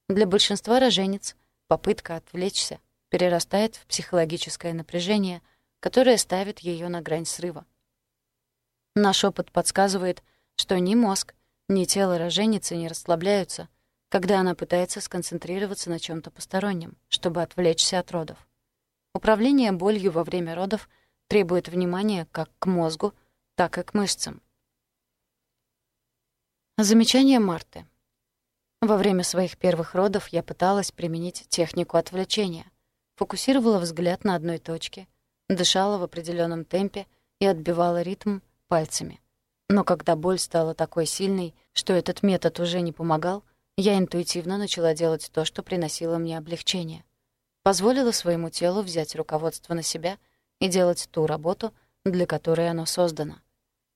Для большинства роженец попытка отвлечься перерастает в психологическое напряжение, которое ставит ее на грань срыва. Наш опыт подсказывает, что ни мозг, ни тело роженицы не расслабляются, когда она пытается сконцентрироваться на чем то постороннем, чтобы отвлечься от родов. Управление болью во время родов требует внимания как к мозгу, так и к мышцам. Замечание Марты. Во время своих первых родов я пыталась применить технику отвлечения. Фокусировала взгляд на одной точке, дышала в определенном темпе и отбивала ритм пальцами. Но когда боль стала такой сильной, что этот метод уже не помогал, я интуитивно начала делать то, что приносило мне облегчение позволила своему телу взять руководство на себя и делать ту работу, для которой оно создано.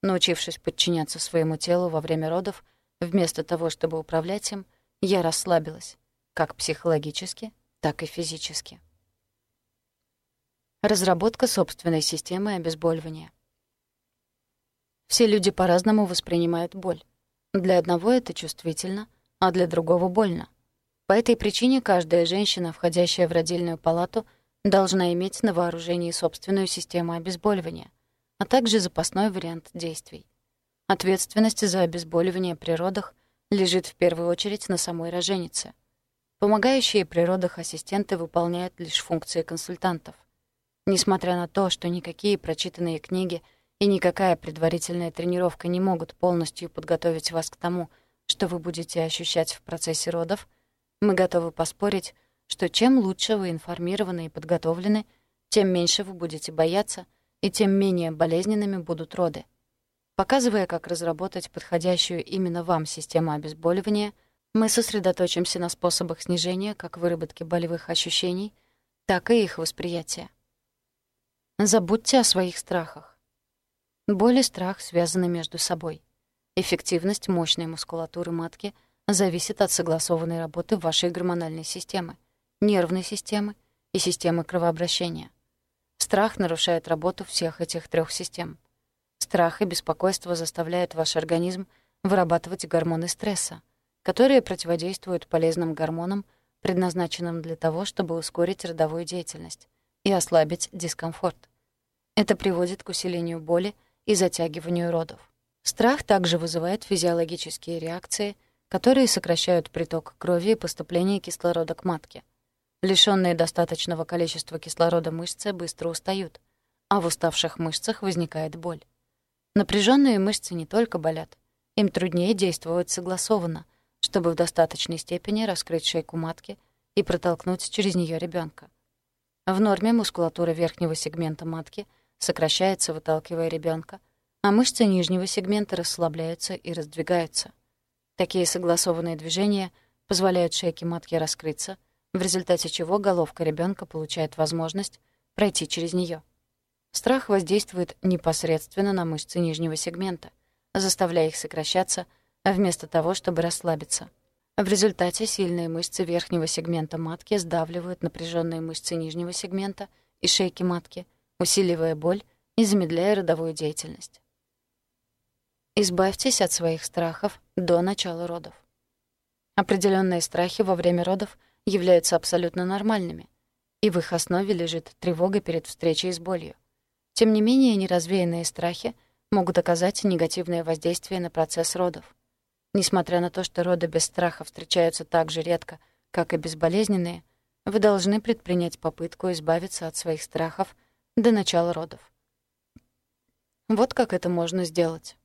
Научившись подчиняться своему телу во время родов, вместо того, чтобы управлять им, я расслабилась, как психологически, так и физически. Разработка собственной системы обезболивания. Все люди по-разному воспринимают боль. Для одного это чувствительно, а для другого больно. По этой причине каждая женщина, входящая в родильную палату, должна иметь на вооружении собственную систему обезболивания, а также запасной вариант действий. Ответственность за обезболивание при родах лежит в первую очередь на самой роженице. Помогающие при родах ассистенты выполняют лишь функции консультантов. Несмотря на то, что никакие прочитанные книги и никакая предварительная тренировка не могут полностью подготовить вас к тому, что вы будете ощущать в процессе родов — мы готовы поспорить, что чем лучше вы информированы и подготовлены, тем меньше вы будете бояться, и тем менее болезненными будут роды. Показывая, как разработать подходящую именно вам систему обезболивания, мы сосредоточимся на способах снижения как выработки болевых ощущений, так и их восприятия. Забудьте о своих страхах. Боль и страх связаны между собой. Эффективность мощной мускулатуры матки — зависит от согласованной работы вашей гормональной системы, нервной системы и системы кровообращения. Страх нарушает работу всех этих трех систем. Страх и беспокойство заставляют ваш организм вырабатывать гормоны стресса, которые противодействуют полезным гормонам, предназначенным для того, чтобы ускорить родовую деятельность и ослабить дискомфорт. Это приводит к усилению боли и затягиванию родов. Страх также вызывает физиологические реакции – которые сокращают приток крови и поступление кислорода к матке. Лишённые достаточного количества кислорода мышцы быстро устают, а в уставших мышцах возникает боль. Напряженные мышцы не только болят, им труднее действовать согласованно, чтобы в достаточной степени раскрыть шейку матки и протолкнуть через нее ребенка. В норме мускулатура верхнего сегмента матки сокращается, выталкивая ребенка, а мышцы нижнего сегмента расслабляются и раздвигаются — Такие согласованные движения позволяют шейке матки раскрыться, в результате чего головка ребенка получает возможность пройти через нее. Страх воздействует непосредственно на мышцы нижнего сегмента, заставляя их сокращаться, вместо того, чтобы расслабиться. В результате сильные мышцы верхнего сегмента матки сдавливают напряженные мышцы нижнего сегмента и шейки матки, усиливая боль и замедляя родовую деятельность. Избавьтесь от своих страхов до начала родов. Определенные страхи во время родов являются абсолютно нормальными, и в их основе лежит тревога перед встречей с болью. Тем не менее, неразвеянные страхи могут оказать негативное воздействие на процесс родов. Несмотря на то, что роды без страха встречаются так же редко, как и безболезненные, вы должны предпринять попытку избавиться от своих страхов до начала родов. Вот как это можно сделать.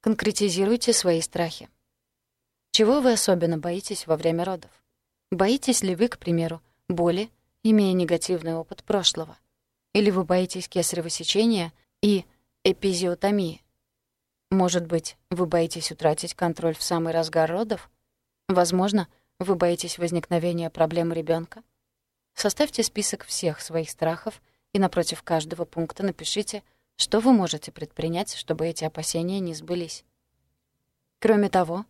Конкретизируйте свои страхи. Чего вы особенно боитесь во время родов? Боитесь ли вы, к примеру, боли, имея негативный опыт прошлого? Или вы боитесь кесарево сечения и эпизиотомии? Может быть, вы боитесь утратить контроль в самый разгар родов? Возможно, вы боитесь возникновения проблем ребенка? Составьте список всех своих страхов и напротив каждого пункта напишите, что вы можете предпринять, чтобы эти опасения не сбылись. Кроме того,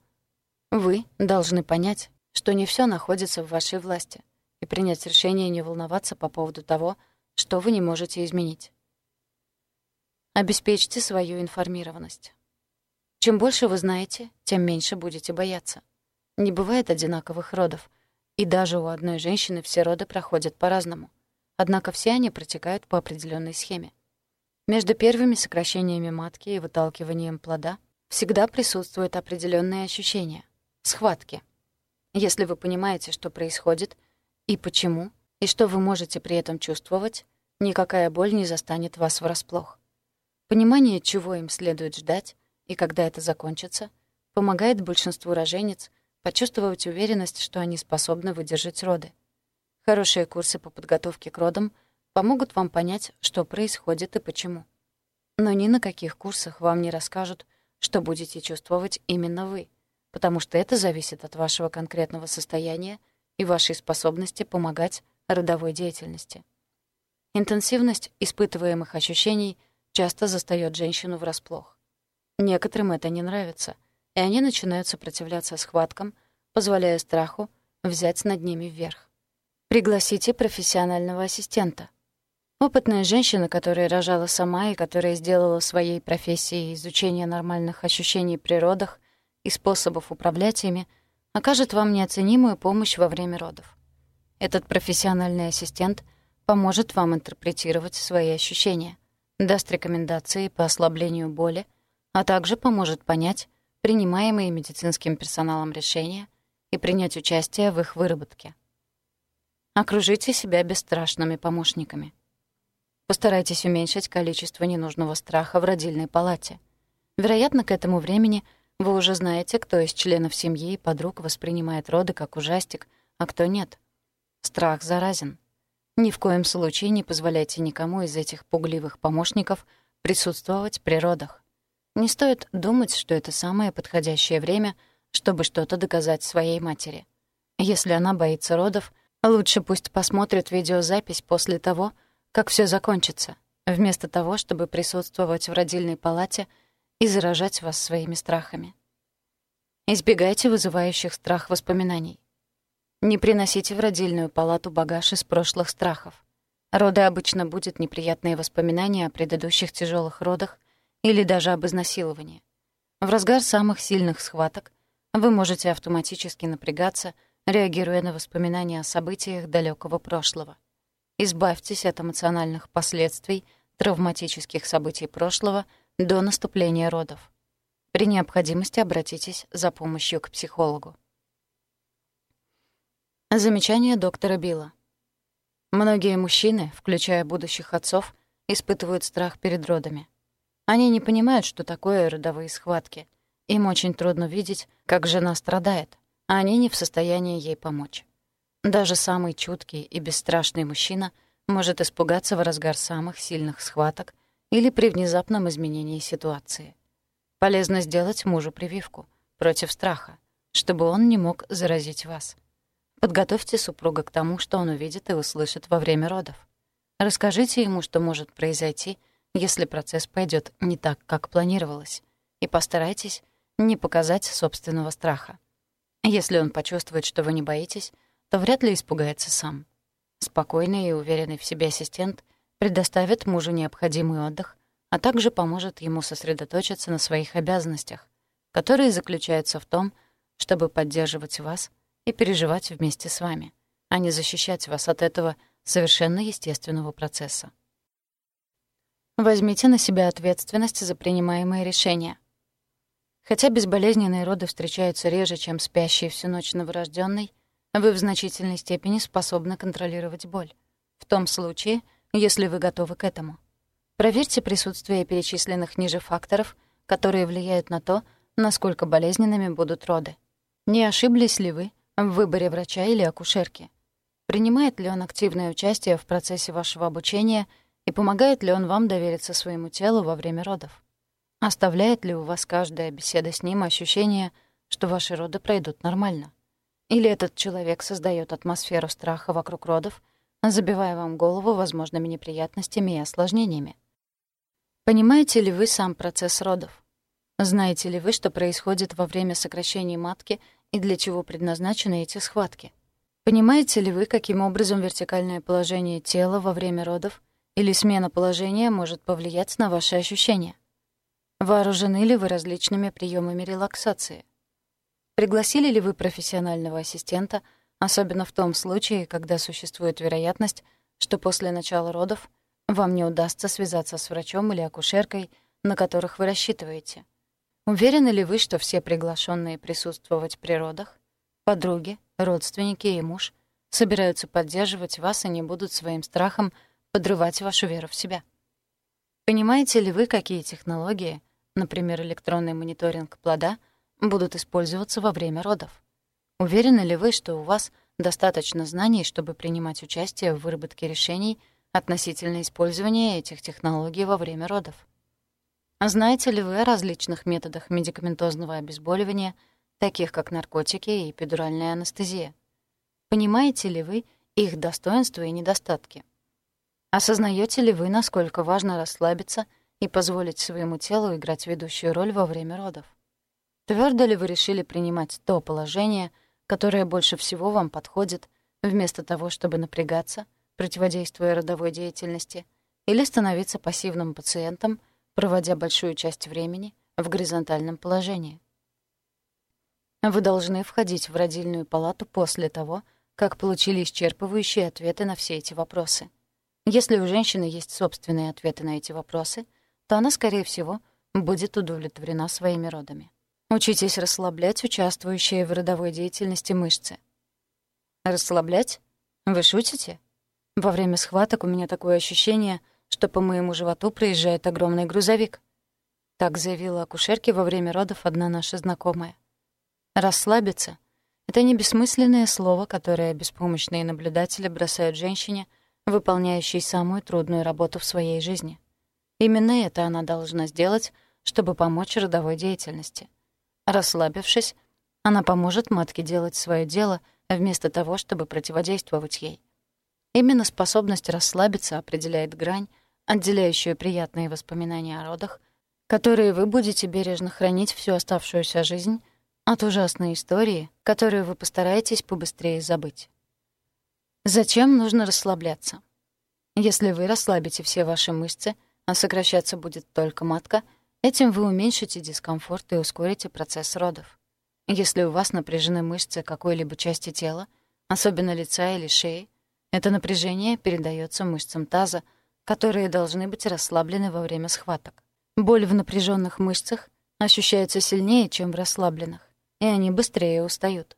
вы должны понять, что не все находится в вашей власти, и принять решение не волноваться по поводу того, что вы не можете изменить. Обеспечьте свою информированность. Чем больше вы знаете, тем меньше будете бояться. Не бывает одинаковых родов, и даже у одной женщины все роды проходят по-разному. Однако все они протекают по определенной схеме. Между первыми сокращениями матки и выталкиванием плода всегда присутствуют определенные ощущения — схватки. Если вы понимаете, что происходит и почему, и что вы можете при этом чувствовать, никакая боль не застанет вас врасплох. Понимание, чего им следует ждать и когда это закончится, помогает большинству роженец почувствовать уверенность, что они способны выдержать роды. Хорошие курсы по подготовке к родам помогут вам понять, что происходит и почему. Но ни на каких курсах вам не расскажут, что будете чувствовать именно вы, потому что это зависит от вашего конкретного состояния и вашей способности помогать родовой деятельности. Интенсивность испытываемых ощущений часто застаёт женщину врасплох. Некоторым это не нравится, и они начинают сопротивляться схваткам, позволяя страху взять над ними вверх. Пригласите профессионального ассистента. Опытная женщина, которая рожала сама и которая сделала своей профессией изучение нормальных ощущений при родах и способов управлять ими, окажет вам неоценимую помощь во время родов. Этот профессиональный ассистент поможет вам интерпретировать свои ощущения, даст рекомендации по ослаблению боли, а также поможет понять принимаемые медицинским персоналом решения и принять участие в их выработке. Окружите себя бесстрашными помощниками. Постарайтесь уменьшить количество ненужного страха в родильной палате. Вероятно, к этому времени вы уже знаете, кто из членов семьи и подруг воспринимает роды как ужастик, а кто нет. Страх заразен. Ни в коем случае не позволяйте никому из этих пугливых помощников присутствовать при родах. Не стоит думать, что это самое подходящее время — чтобы что-то доказать своей матери. Если она боится родов, лучше пусть посмотрит видеозапись после того, как все закончится, вместо того, чтобы присутствовать в родильной палате и заражать вас своими страхами. Избегайте вызывающих страх воспоминаний. Не приносите в родильную палату багаж из прошлых страхов. Роды обычно будут неприятные воспоминания о предыдущих тяжелых родах или даже об изнасиловании. В разгар самых сильных схваток вы можете автоматически напрягаться, реагируя на воспоминания о событиях далекого прошлого. Избавьтесь от эмоциональных последствий травматических событий прошлого до наступления родов. При необходимости обратитесь за помощью к психологу. Замечание доктора Билла. Многие мужчины, включая будущих отцов, испытывают страх перед родами. Они не понимают, что такое родовые схватки — им очень трудно видеть, как жена страдает, а они не в состоянии ей помочь. Даже самый чуткий и бесстрашный мужчина может испугаться в разгар самых сильных схваток или при внезапном изменении ситуации. Полезно сделать мужу прививку против страха, чтобы он не мог заразить вас. Подготовьте супруга к тому, что он увидит и услышит во время родов. Расскажите ему, что может произойти, если процесс пойдет не так, как планировалось, и постарайтесь не показать собственного страха. Если он почувствует, что вы не боитесь, то вряд ли испугается сам. Спокойный и уверенный в себе ассистент предоставит мужу необходимый отдых, а также поможет ему сосредоточиться на своих обязанностях, которые заключаются в том, чтобы поддерживать вас и переживать вместе с вами, а не защищать вас от этого совершенно естественного процесса. Возьмите на себя ответственность за принимаемые решения. Хотя безболезненные роды встречаются реже, чем спящие всю ночь новорожденный, вы в значительной степени способны контролировать боль. В том случае, если вы готовы к этому. Проверьте присутствие перечисленных ниже факторов, которые влияют на то, насколько болезненными будут роды. Не ошиблись ли вы в выборе врача или акушерки? Принимает ли он активное участие в процессе вашего обучения и помогает ли он вам довериться своему телу во время родов? Оставляет ли у вас каждая беседа с ним ощущение, что ваши роды пройдут нормально? Или этот человек создает атмосферу страха вокруг родов, забивая вам голову возможными неприятностями и осложнениями? Понимаете ли вы сам процесс родов? Знаете ли вы, что происходит во время сокращения матки и для чего предназначены эти схватки? Понимаете ли вы, каким образом вертикальное положение тела во время родов или смена положения может повлиять на ваши ощущения? Вооружены ли вы различными приемами релаксации? Пригласили ли вы профессионального ассистента, особенно в том случае, когда существует вероятность, что после начала родов вам не удастся связаться с врачом или акушеркой, на которых вы рассчитываете? Уверены ли вы, что все приглашенные присутствовать при родах, подруги, родственники и муж, собираются поддерживать вас и не будут своим страхом подрывать вашу веру в себя? Понимаете ли вы, какие технологии, например, электронный мониторинг плода — будут использоваться во время родов. Уверены ли вы, что у вас достаточно знаний, чтобы принимать участие в выработке решений относительно использования этих технологий во время родов? А знаете ли вы о различных методах медикаментозного обезболивания, таких как наркотики и эпидуральная анестезия? Понимаете ли вы их достоинства и недостатки? Осознаете ли вы, насколько важно расслабиться и позволить своему телу играть ведущую роль во время родов? Твердо ли вы решили принимать то положение, которое больше всего вам подходит, вместо того, чтобы напрягаться, противодействуя родовой деятельности, или становиться пассивным пациентом, проводя большую часть времени в горизонтальном положении? Вы должны входить в родильную палату после того, как получили исчерпывающие ответы на все эти вопросы. Если у женщины есть собственные ответы на эти вопросы, то она, скорее всего, будет удовлетворена своими родами. Учитесь расслаблять участвующие в родовой деятельности мышцы. Расслаблять? Вы шутите? Во время схваток у меня такое ощущение, что по моему животу проезжает огромный грузовик. Так заявила акушерке во время родов одна наша знакомая. Расслабиться — это не бессмысленное слово, которое беспомощные наблюдатели бросают женщине, выполняющей самую трудную работу в своей жизни. Именно это она должна сделать, чтобы помочь родовой деятельности — Расслабившись, она поможет матке делать свое дело, вместо того, чтобы противодействовать ей. Именно способность расслабиться определяет грань, отделяющую приятные воспоминания о родах, которые вы будете бережно хранить всю оставшуюся жизнь от ужасной истории, которую вы постараетесь побыстрее забыть. Зачем нужно расслабляться? Если вы расслабите все ваши мышцы, а сокращаться будет только матка — Этим вы уменьшите дискомфорт и ускорите процесс родов. Если у вас напряжены мышцы какой-либо части тела, особенно лица или шеи, это напряжение передается мышцам таза, которые должны быть расслаблены во время схваток. Боль в напряженных мышцах ощущается сильнее, чем в расслабленных, и они быстрее устают.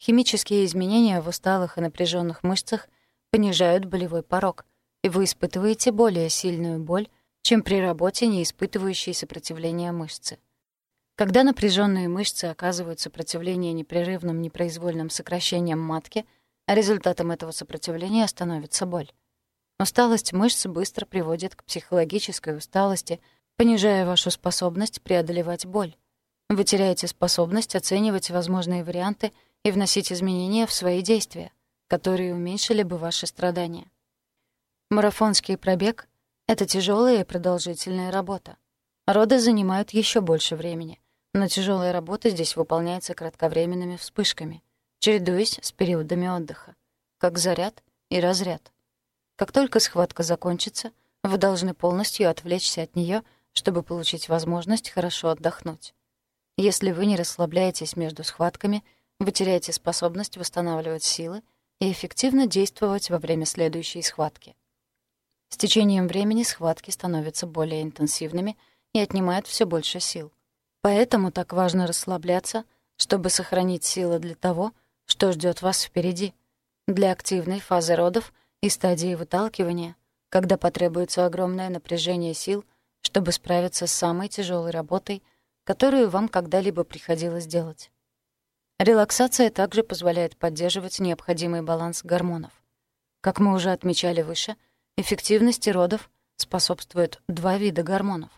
Химические изменения в усталых и напряженных мышцах понижают болевой порог, и вы испытываете более сильную боль, чем при работе, не испытывающей сопротивления мышцы. Когда напряженные мышцы оказывают сопротивление непрерывным непроизвольным сокращением матки, а результатом этого сопротивления становится боль. Усталость мышц быстро приводит к психологической усталости, понижая вашу способность преодолевать боль. Вы теряете способность оценивать возможные варианты и вносить изменения в свои действия, которые уменьшили бы ваши страдания. Марафонский пробег это тяжелая и продолжительная работа. Роды занимают еще больше времени, но тяжелая работа здесь выполняется кратковременными вспышками, чередуясь с периодами отдыха, как заряд и разряд. Как только схватка закончится, вы должны полностью отвлечься от нее, чтобы получить возможность хорошо отдохнуть. Если вы не расслабляетесь между схватками, вы теряете способность восстанавливать силы и эффективно действовать во время следующей схватки. С течением времени схватки становятся более интенсивными и отнимают все больше сил. Поэтому так важно расслабляться, чтобы сохранить силы для того, что ждет вас впереди, для активной фазы родов и стадии выталкивания, когда потребуется огромное напряжение сил, чтобы справиться с самой тяжелой работой, которую вам когда-либо приходилось делать. Релаксация также позволяет поддерживать необходимый баланс гормонов. Как мы уже отмечали выше — Эффективности родов способствуют два вида гормонов.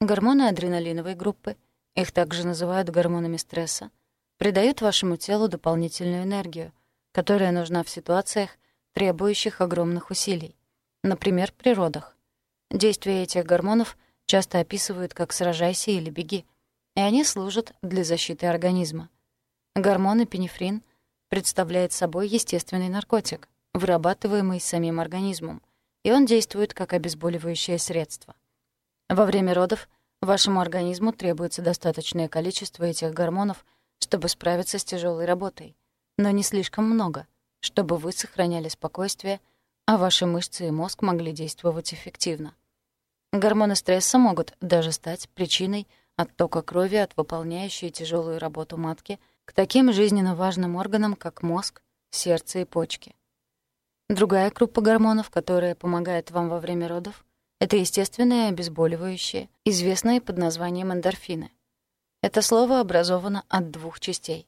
Гормоны адреналиновой группы, их также называют гормонами стресса, придают вашему телу дополнительную энергию, которая нужна в ситуациях, требующих огромных усилий, например, при родах. Действие этих гормонов часто описывают как «сражайся» или «беги», и они служат для защиты организма. Гормон эпинефрин представляет собой естественный наркотик, вырабатываемый самим организмом, и он действует как обезболивающее средство. Во время родов вашему организму требуется достаточное количество этих гормонов, чтобы справиться с тяжелой работой, но не слишком много, чтобы вы сохраняли спокойствие, а ваши мышцы и мозг могли действовать эффективно. Гормоны стресса могут даже стать причиной оттока крови от выполняющей тяжелую работу матки к таким жизненно важным органам, как мозг, сердце и почки. Другая группа гормонов, которая помогает вам во время родов, это естественные обезболивающие, известные под названием эндорфины. Это слово образовано от двух частей.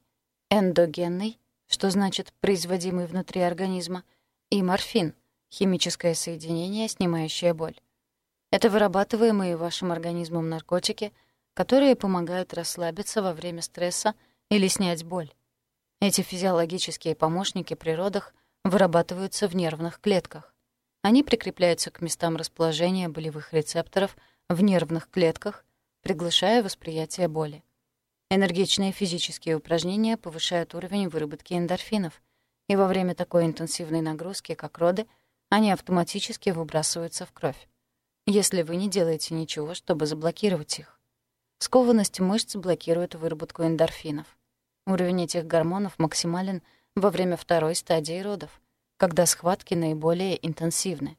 Эндогенный, что значит производимый внутри организма, и морфин, химическое соединение, снимающее боль. Это вырабатываемые вашим организмом наркотики, которые помогают расслабиться во время стресса или снять боль. Эти физиологические помощники при родах вырабатываются в нервных клетках. Они прикрепляются к местам расположения болевых рецепторов в нервных клетках, приглушая восприятие боли. Энергичные физические упражнения повышают уровень выработки эндорфинов, и во время такой интенсивной нагрузки, как роды, они автоматически выбрасываются в кровь, если вы не делаете ничего, чтобы заблокировать их. Скованность мышц блокирует выработку эндорфинов. Уровень этих гормонов максимален во время второй стадии родов, когда схватки наиболее интенсивны.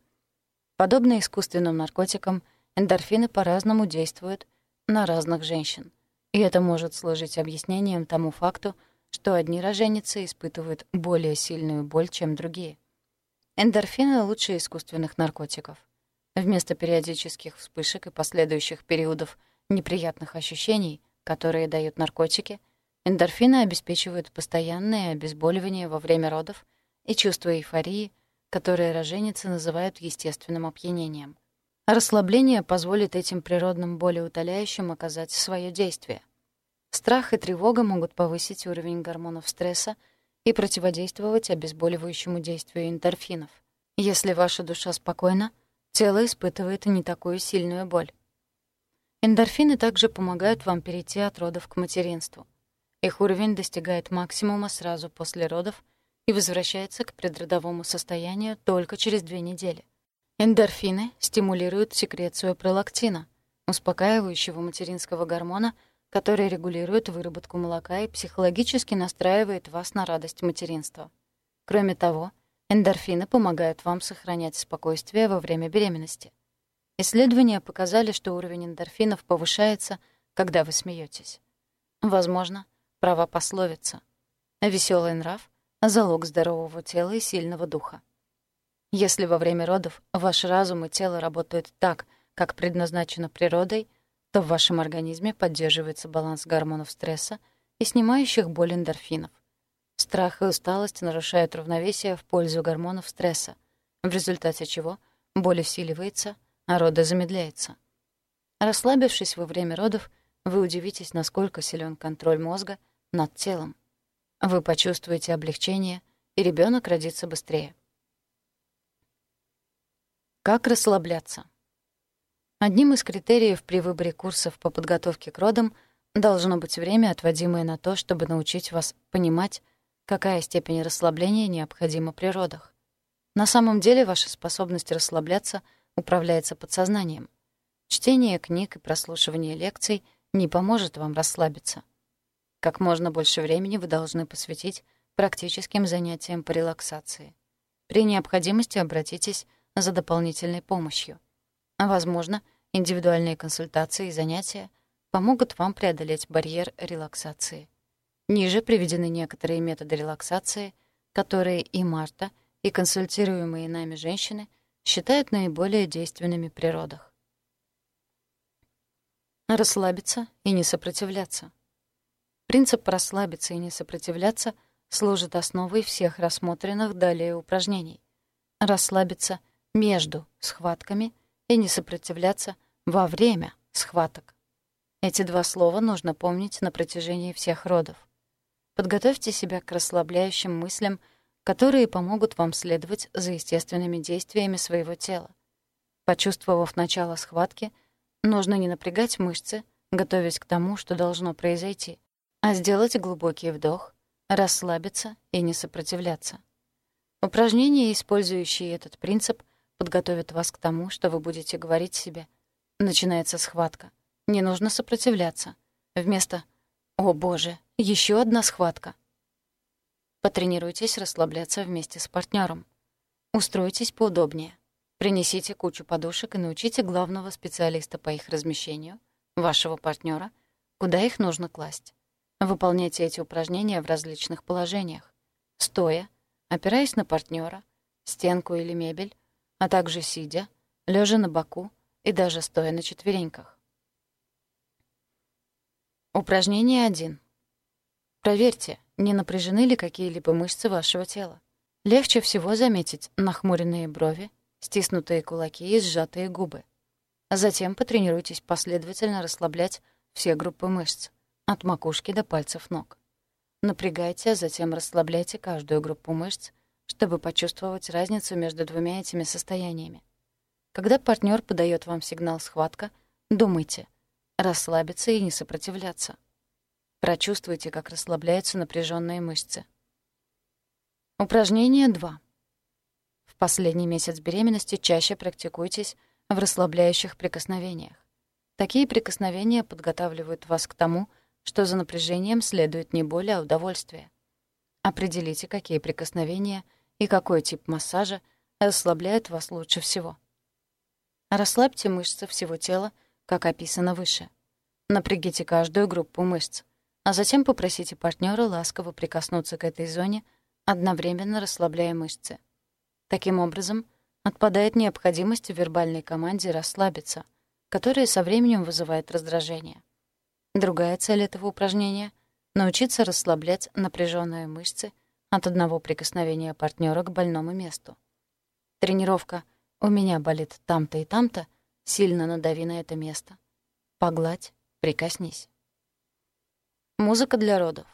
Подобно искусственным наркотикам, эндорфины по-разному действуют на разных женщин. И это может служить объяснением тому факту, что одни роженицы испытывают более сильную боль, чем другие. Эндорфины лучше искусственных наркотиков. Вместо периодических вспышек и последующих периодов неприятных ощущений, которые дают наркотики, эндорфины обеспечивают постоянное обезболивание во время родов и чувство эйфории, которое роженицы называют естественным опьянением. Расслабление позволит этим природным болеутоляющим оказать свое действие. Страх и тревога могут повысить уровень гормонов стресса и противодействовать обезболивающему действию эндорфинов. Если ваша душа спокойна, тело испытывает не такую сильную боль. Эндорфины также помогают вам перейти от родов к материнству. Их уровень достигает максимума сразу после родов — и возвращается к предродовому состоянию только через две недели. Эндорфины стимулируют секрецию пролактина, успокаивающего материнского гормона, который регулирует выработку молока и психологически настраивает вас на радость материнства. Кроме того, эндорфины помогают вам сохранять спокойствие во время беременности. Исследования показали, что уровень эндорфинов повышается, когда вы смеетесь. Возможно, права пословица. Веселый нрав залог здорового тела и сильного духа. Если во время родов ваш разум и тело работают так, как предназначено природой, то в вашем организме поддерживается баланс гормонов стресса и снимающих боль эндорфинов. Страх и усталость нарушают равновесие в пользу гормонов стресса, в результате чего боль усиливается, а роды замедляются. Расслабившись во время родов, вы удивитесь, насколько силен контроль мозга над телом. Вы почувствуете облегчение, и ребенок родится быстрее. Как расслабляться? Одним из критериев при выборе курсов по подготовке к родам должно быть время, отводимое на то, чтобы научить вас понимать, какая степень расслабления необходима при родах. На самом деле ваша способность расслабляться управляется подсознанием. Чтение книг и прослушивание лекций не поможет вам расслабиться. Как можно больше времени вы должны посвятить практическим занятиям по релаксации. При необходимости обратитесь за дополнительной помощью. Возможно, индивидуальные консультации и занятия помогут вам преодолеть барьер релаксации. Ниже приведены некоторые методы релаксации, которые и Марта, и консультируемые нами женщины считают наиболее действенными при родах. Расслабиться и не сопротивляться. Принцип расслабиться и не сопротивляться служит основой всех рассмотренных далее упражнений. Расслабиться между схватками и не сопротивляться во время схваток. Эти два слова нужно помнить на протяжении всех родов. Подготовьте себя к расслабляющим мыслям, которые помогут вам следовать за естественными действиями своего тела. Почувствовав начало схватки, нужно не напрягать мышцы, готовясь к тому, что должно произойти, а сделать глубокий вдох, расслабиться и не сопротивляться. Упражнения, использующие этот принцип, подготовят вас к тому, что вы будете говорить себе. Начинается схватка. Не нужно сопротивляться. Вместо «О, боже, еще одна схватка!» Потренируйтесь расслабляться вместе с партнером. Устройтесь поудобнее. Принесите кучу подушек и научите главного специалиста по их размещению, вашего партнера, куда их нужно класть. Выполняйте эти упражнения в различных положениях. Стоя, опираясь на партнера, стенку или мебель, а также сидя, лежа на боку и даже стоя на четвереньках. Упражнение 1. Проверьте, не напряжены ли какие-либо мышцы вашего тела. Легче всего заметить нахмуренные брови, стиснутые кулаки и сжатые губы. Затем потренируйтесь последовательно расслаблять все группы мышц, от макушки до пальцев ног. Напрягайте, а затем расслабляйте каждую группу мышц, чтобы почувствовать разницу между двумя этими состояниями. Когда партнер подает вам сигнал «схватка», думайте «расслабиться и не сопротивляться». Прочувствуйте, как расслабляются напряженные мышцы. Упражнение 2. В последний месяц беременности чаще практикуйтесь в расслабляющих прикосновениях. Такие прикосновения подготавливают вас к тому, что за напряжением следует не боль, а удовольствие. Определите, какие прикосновения и какой тип массажа расслабляют вас лучше всего. Расслабьте мышцы всего тела, как описано выше. Напрягите каждую группу мышц а затем попросите партнера ласково прикоснуться к этой зоне, одновременно расслабляя мышцы. Таким образом, отпадает необходимость в вербальной команде расслабиться, которая со временем вызывает раздражение. Другая цель этого упражнения — научиться расслаблять напряженные мышцы от одного прикосновения партнера к больному месту. Тренировка «У меня болит там-то и там-то» сильно надави на это место. Погладь, прикоснись. Музыка для родов.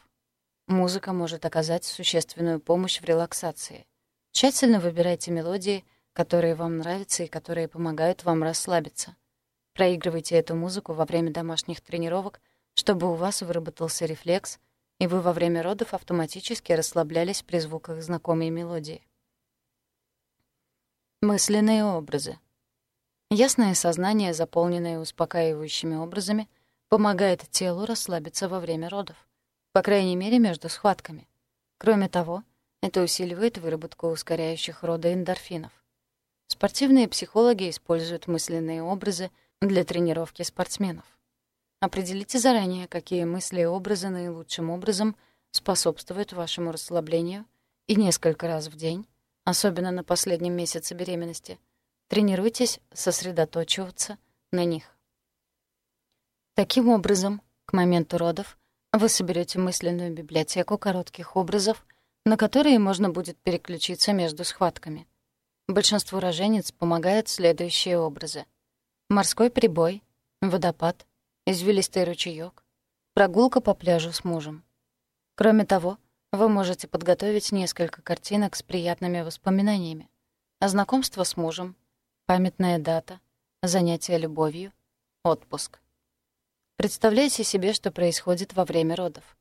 Музыка может оказать существенную помощь в релаксации. Тщательно выбирайте мелодии, которые вам нравятся и которые помогают вам расслабиться. Проигрывайте эту музыку во время домашних тренировок, чтобы у вас выработался рефлекс, и вы во время родов автоматически расслаблялись при звуках знакомой мелодии. Мысленные образы. Ясное сознание, заполненное успокаивающими образами — помогает телу расслабиться во время родов, по крайней мере, между схватками. Кроме того, это усиливает выработку ускоряющих рода эндорфинов. Спортивные психологи используют мысленные образы для тренировки спортсменов. Определите заранее, какие мысли и образы наилучшим образом способствуют вашему расслаблению, и несколько раз в день, особенно на последнем месяце беременности, тренируйтесь сосредоточиваться на них. Таким образом, к моменту родов вы соберете мысленную библиотеку коротких образов, на которые можно будет переключиться между схватками. Большинству роженец помогают следующие образы. Морской прибой, водопад, извилистый ручеёк, прогулка по пляжу с мужем. Кроме того, вы можете подготовить несколько картинок с приятными воспоминаниями. Знакомство с мужем, памятная дата, занятие любовью, отпуск. Представляйте себе, что происходит во время родов.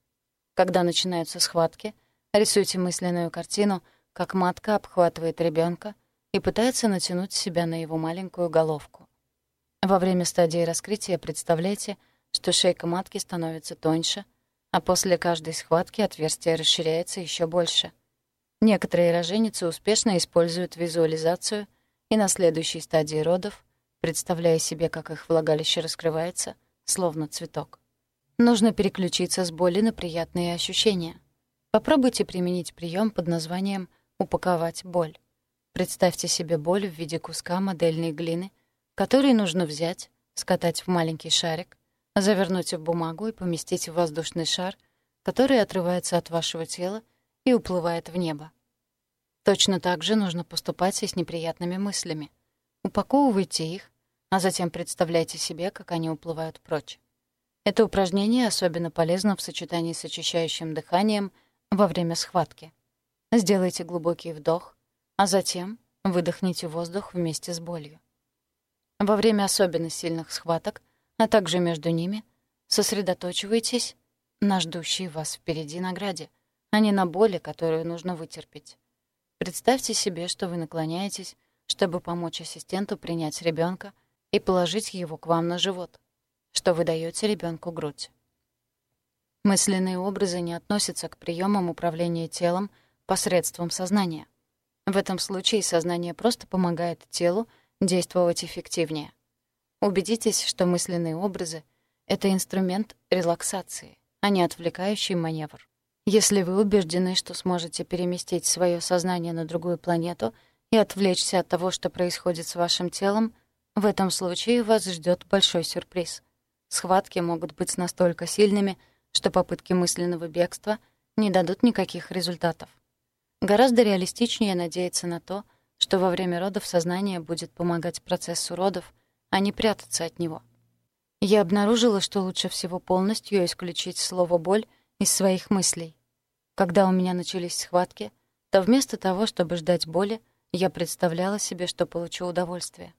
Когда начинаются схватки, рисуйте мысленную картину, как матка обхватывает ребенка и пытается натянуть себя на его маленькую головку. Во время стадии раскрытия представляйте, что шейка матки становится тоньше, а после каждой схватки отверстие расширяется еще больше. Некоторые роженицы успешно используют визуализацию и на следующей стадии родов, представляя себе, как их влагалище раскрывается, словно цветок. Нужно переключиться с боли на приятные ощущения. Попробуйте применить прием под названием «упаковать боль». Представьте себе боль в виде куска модельной глины, который нужно взять, скатать в маленький шарик, завернуть в бумагу и поместить в воздушный шар, который отрывается от вашего тела и уплывает в небо. Точно так же нужно поступать и с неприятными мыслями. Упаковывайте их, а затем представляйте себе, как они уплывают прочь. Это упражнение особенно полезно в сочетании с очищающим дыханием во время схватки. Сделайте глубокий вдох, а затем выдохните воздух вместе с болью. Во время особенно сильных схваток, а также между ними, сосредоточивайтесь на ждущей вас впереди награде, а не на боли, которую нужно вытерпеть. Представьте себе, что вы наклоняетесь, чтобы помочь ассистенту принять ребенка и положить его к вам на живот, что вы даете ребенку грудь. Мысленные образы не относятся к приемам управления телом посредством сознания. В этом случае сознание просто помогает телу действовать эффективнее. Убедитесь, что мысленные образы — это инструмент релаксации, а не отвлекающий маневр. Если вы убеждены, что сможете переместить свое сознание на другую планету и отвлечься от того, что происходит с вашим телом, в этом случае вас ждет большой сюрприз. Схватки могут быть настолько сильными, что попытки мысленного бегства не дадут никаких результатов. Гораздо реалистичнее надеяться на то, что во время родов сознание будет помогать процессу родов, а не прятаться от него. Я обнаружила, что лучше всего полностью исключить слово «боль» из своих мыслей. Когда у меня начались схватки, то вместо того, чтобы ждать боли, я представляла себе, что получу удовольствие.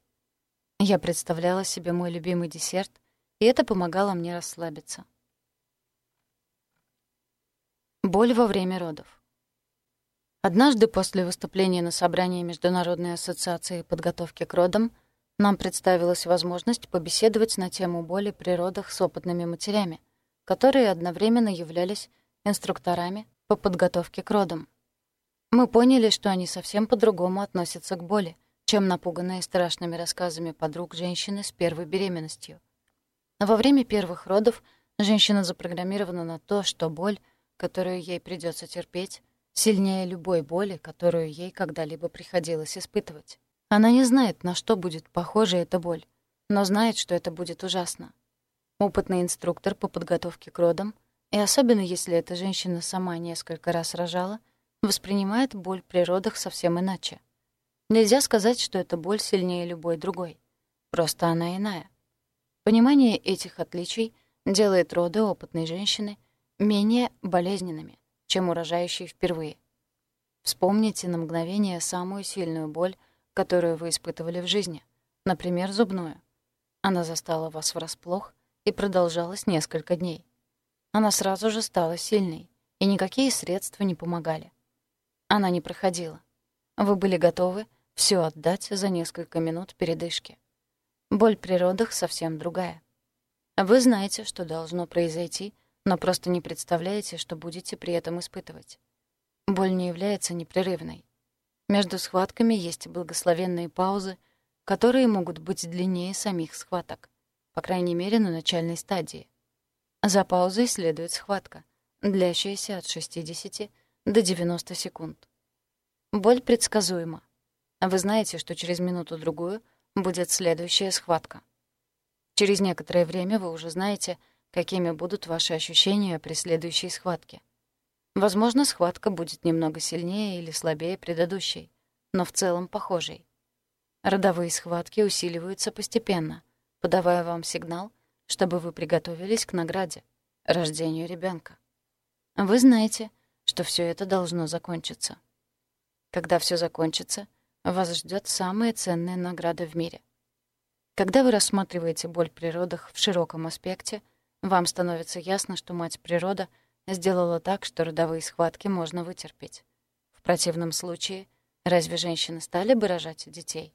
Я представляла себе мой любимый десерт, и это помогало мне расслабиться. Боль во время родов. Однажды после выступления на собрании Международной ассоциации подготовки к родам нам представилась возможность побеседовать на тему боли при родах с опытными матерями, которые одновременно являлись инструкторами по подготовке к родам. Мы поняли, что они совсем по-другому относятся к боли, чем напуганные страшными рассказами подруг женщины с первой беременностью. Во время первых родов женщина запрограммирована на то, что боль, которую ей придется терпеть, сильнее любой боли, которую ей когда-либо приходилось испытывать. Она не знает, на что будет похожа эта боль, но знает, что это будет ужасно. Опытный инструктор по подготовке к родам, и особенно если эта женщина сама несколько раз рожала, воспринимает боль при родах совсем иначе. Нельзя сказать, что эта боль сильнее любой другой. Просто она иная. Понимание этих отличий делает роды опытной женщины менее болезненными, чем у рожающей впервые. Вспомните на мгновение самую сильную боль, которую вы испытывали в жизни, например, зубную. Она застала вас врасплох и продолжалась несколько дней. Она сразу же стала сильной, и никакие средства не помогали. Она не проходила. Вы были готовы все отдать за несколько минут передышки. Боль при родах совсем другая. Вы знаете, что должно произойти — но просто не представляете, что будете при этом испытывать. Боль не является непрерывной. Между схватками есть благословенные паузы, которые могут быть длиннее самих схваток, по крайней мере, на начальной стадии. За паузой следует схватка, длящаяся от 60 до 90 секунд. Боль предсказуема. Вы знаете, что через минуту-другую будет следующая схватка. Через некоторое время вы уже знаете, какими будут ваши ощущения при следующей схватке. Возможно, схватка будет немного сильнее или слабее предыдущей, но в целом похожей. Родовые схватки усиливаются постепенно, подавая вам сигнал, чтобы вы приготовились к награде — рождению ребенка. Вы знаете, что все это должно закончиться. Когда все закончится, вас ждет самая ценная награда в мире. Когда вы рассматриваете боль при родах в широком аспекте — вам становится ясно, что мать природа сделала так, что родовые схватки можно вытерпеть. В противном случае, разве женщины стали бы рожать детей?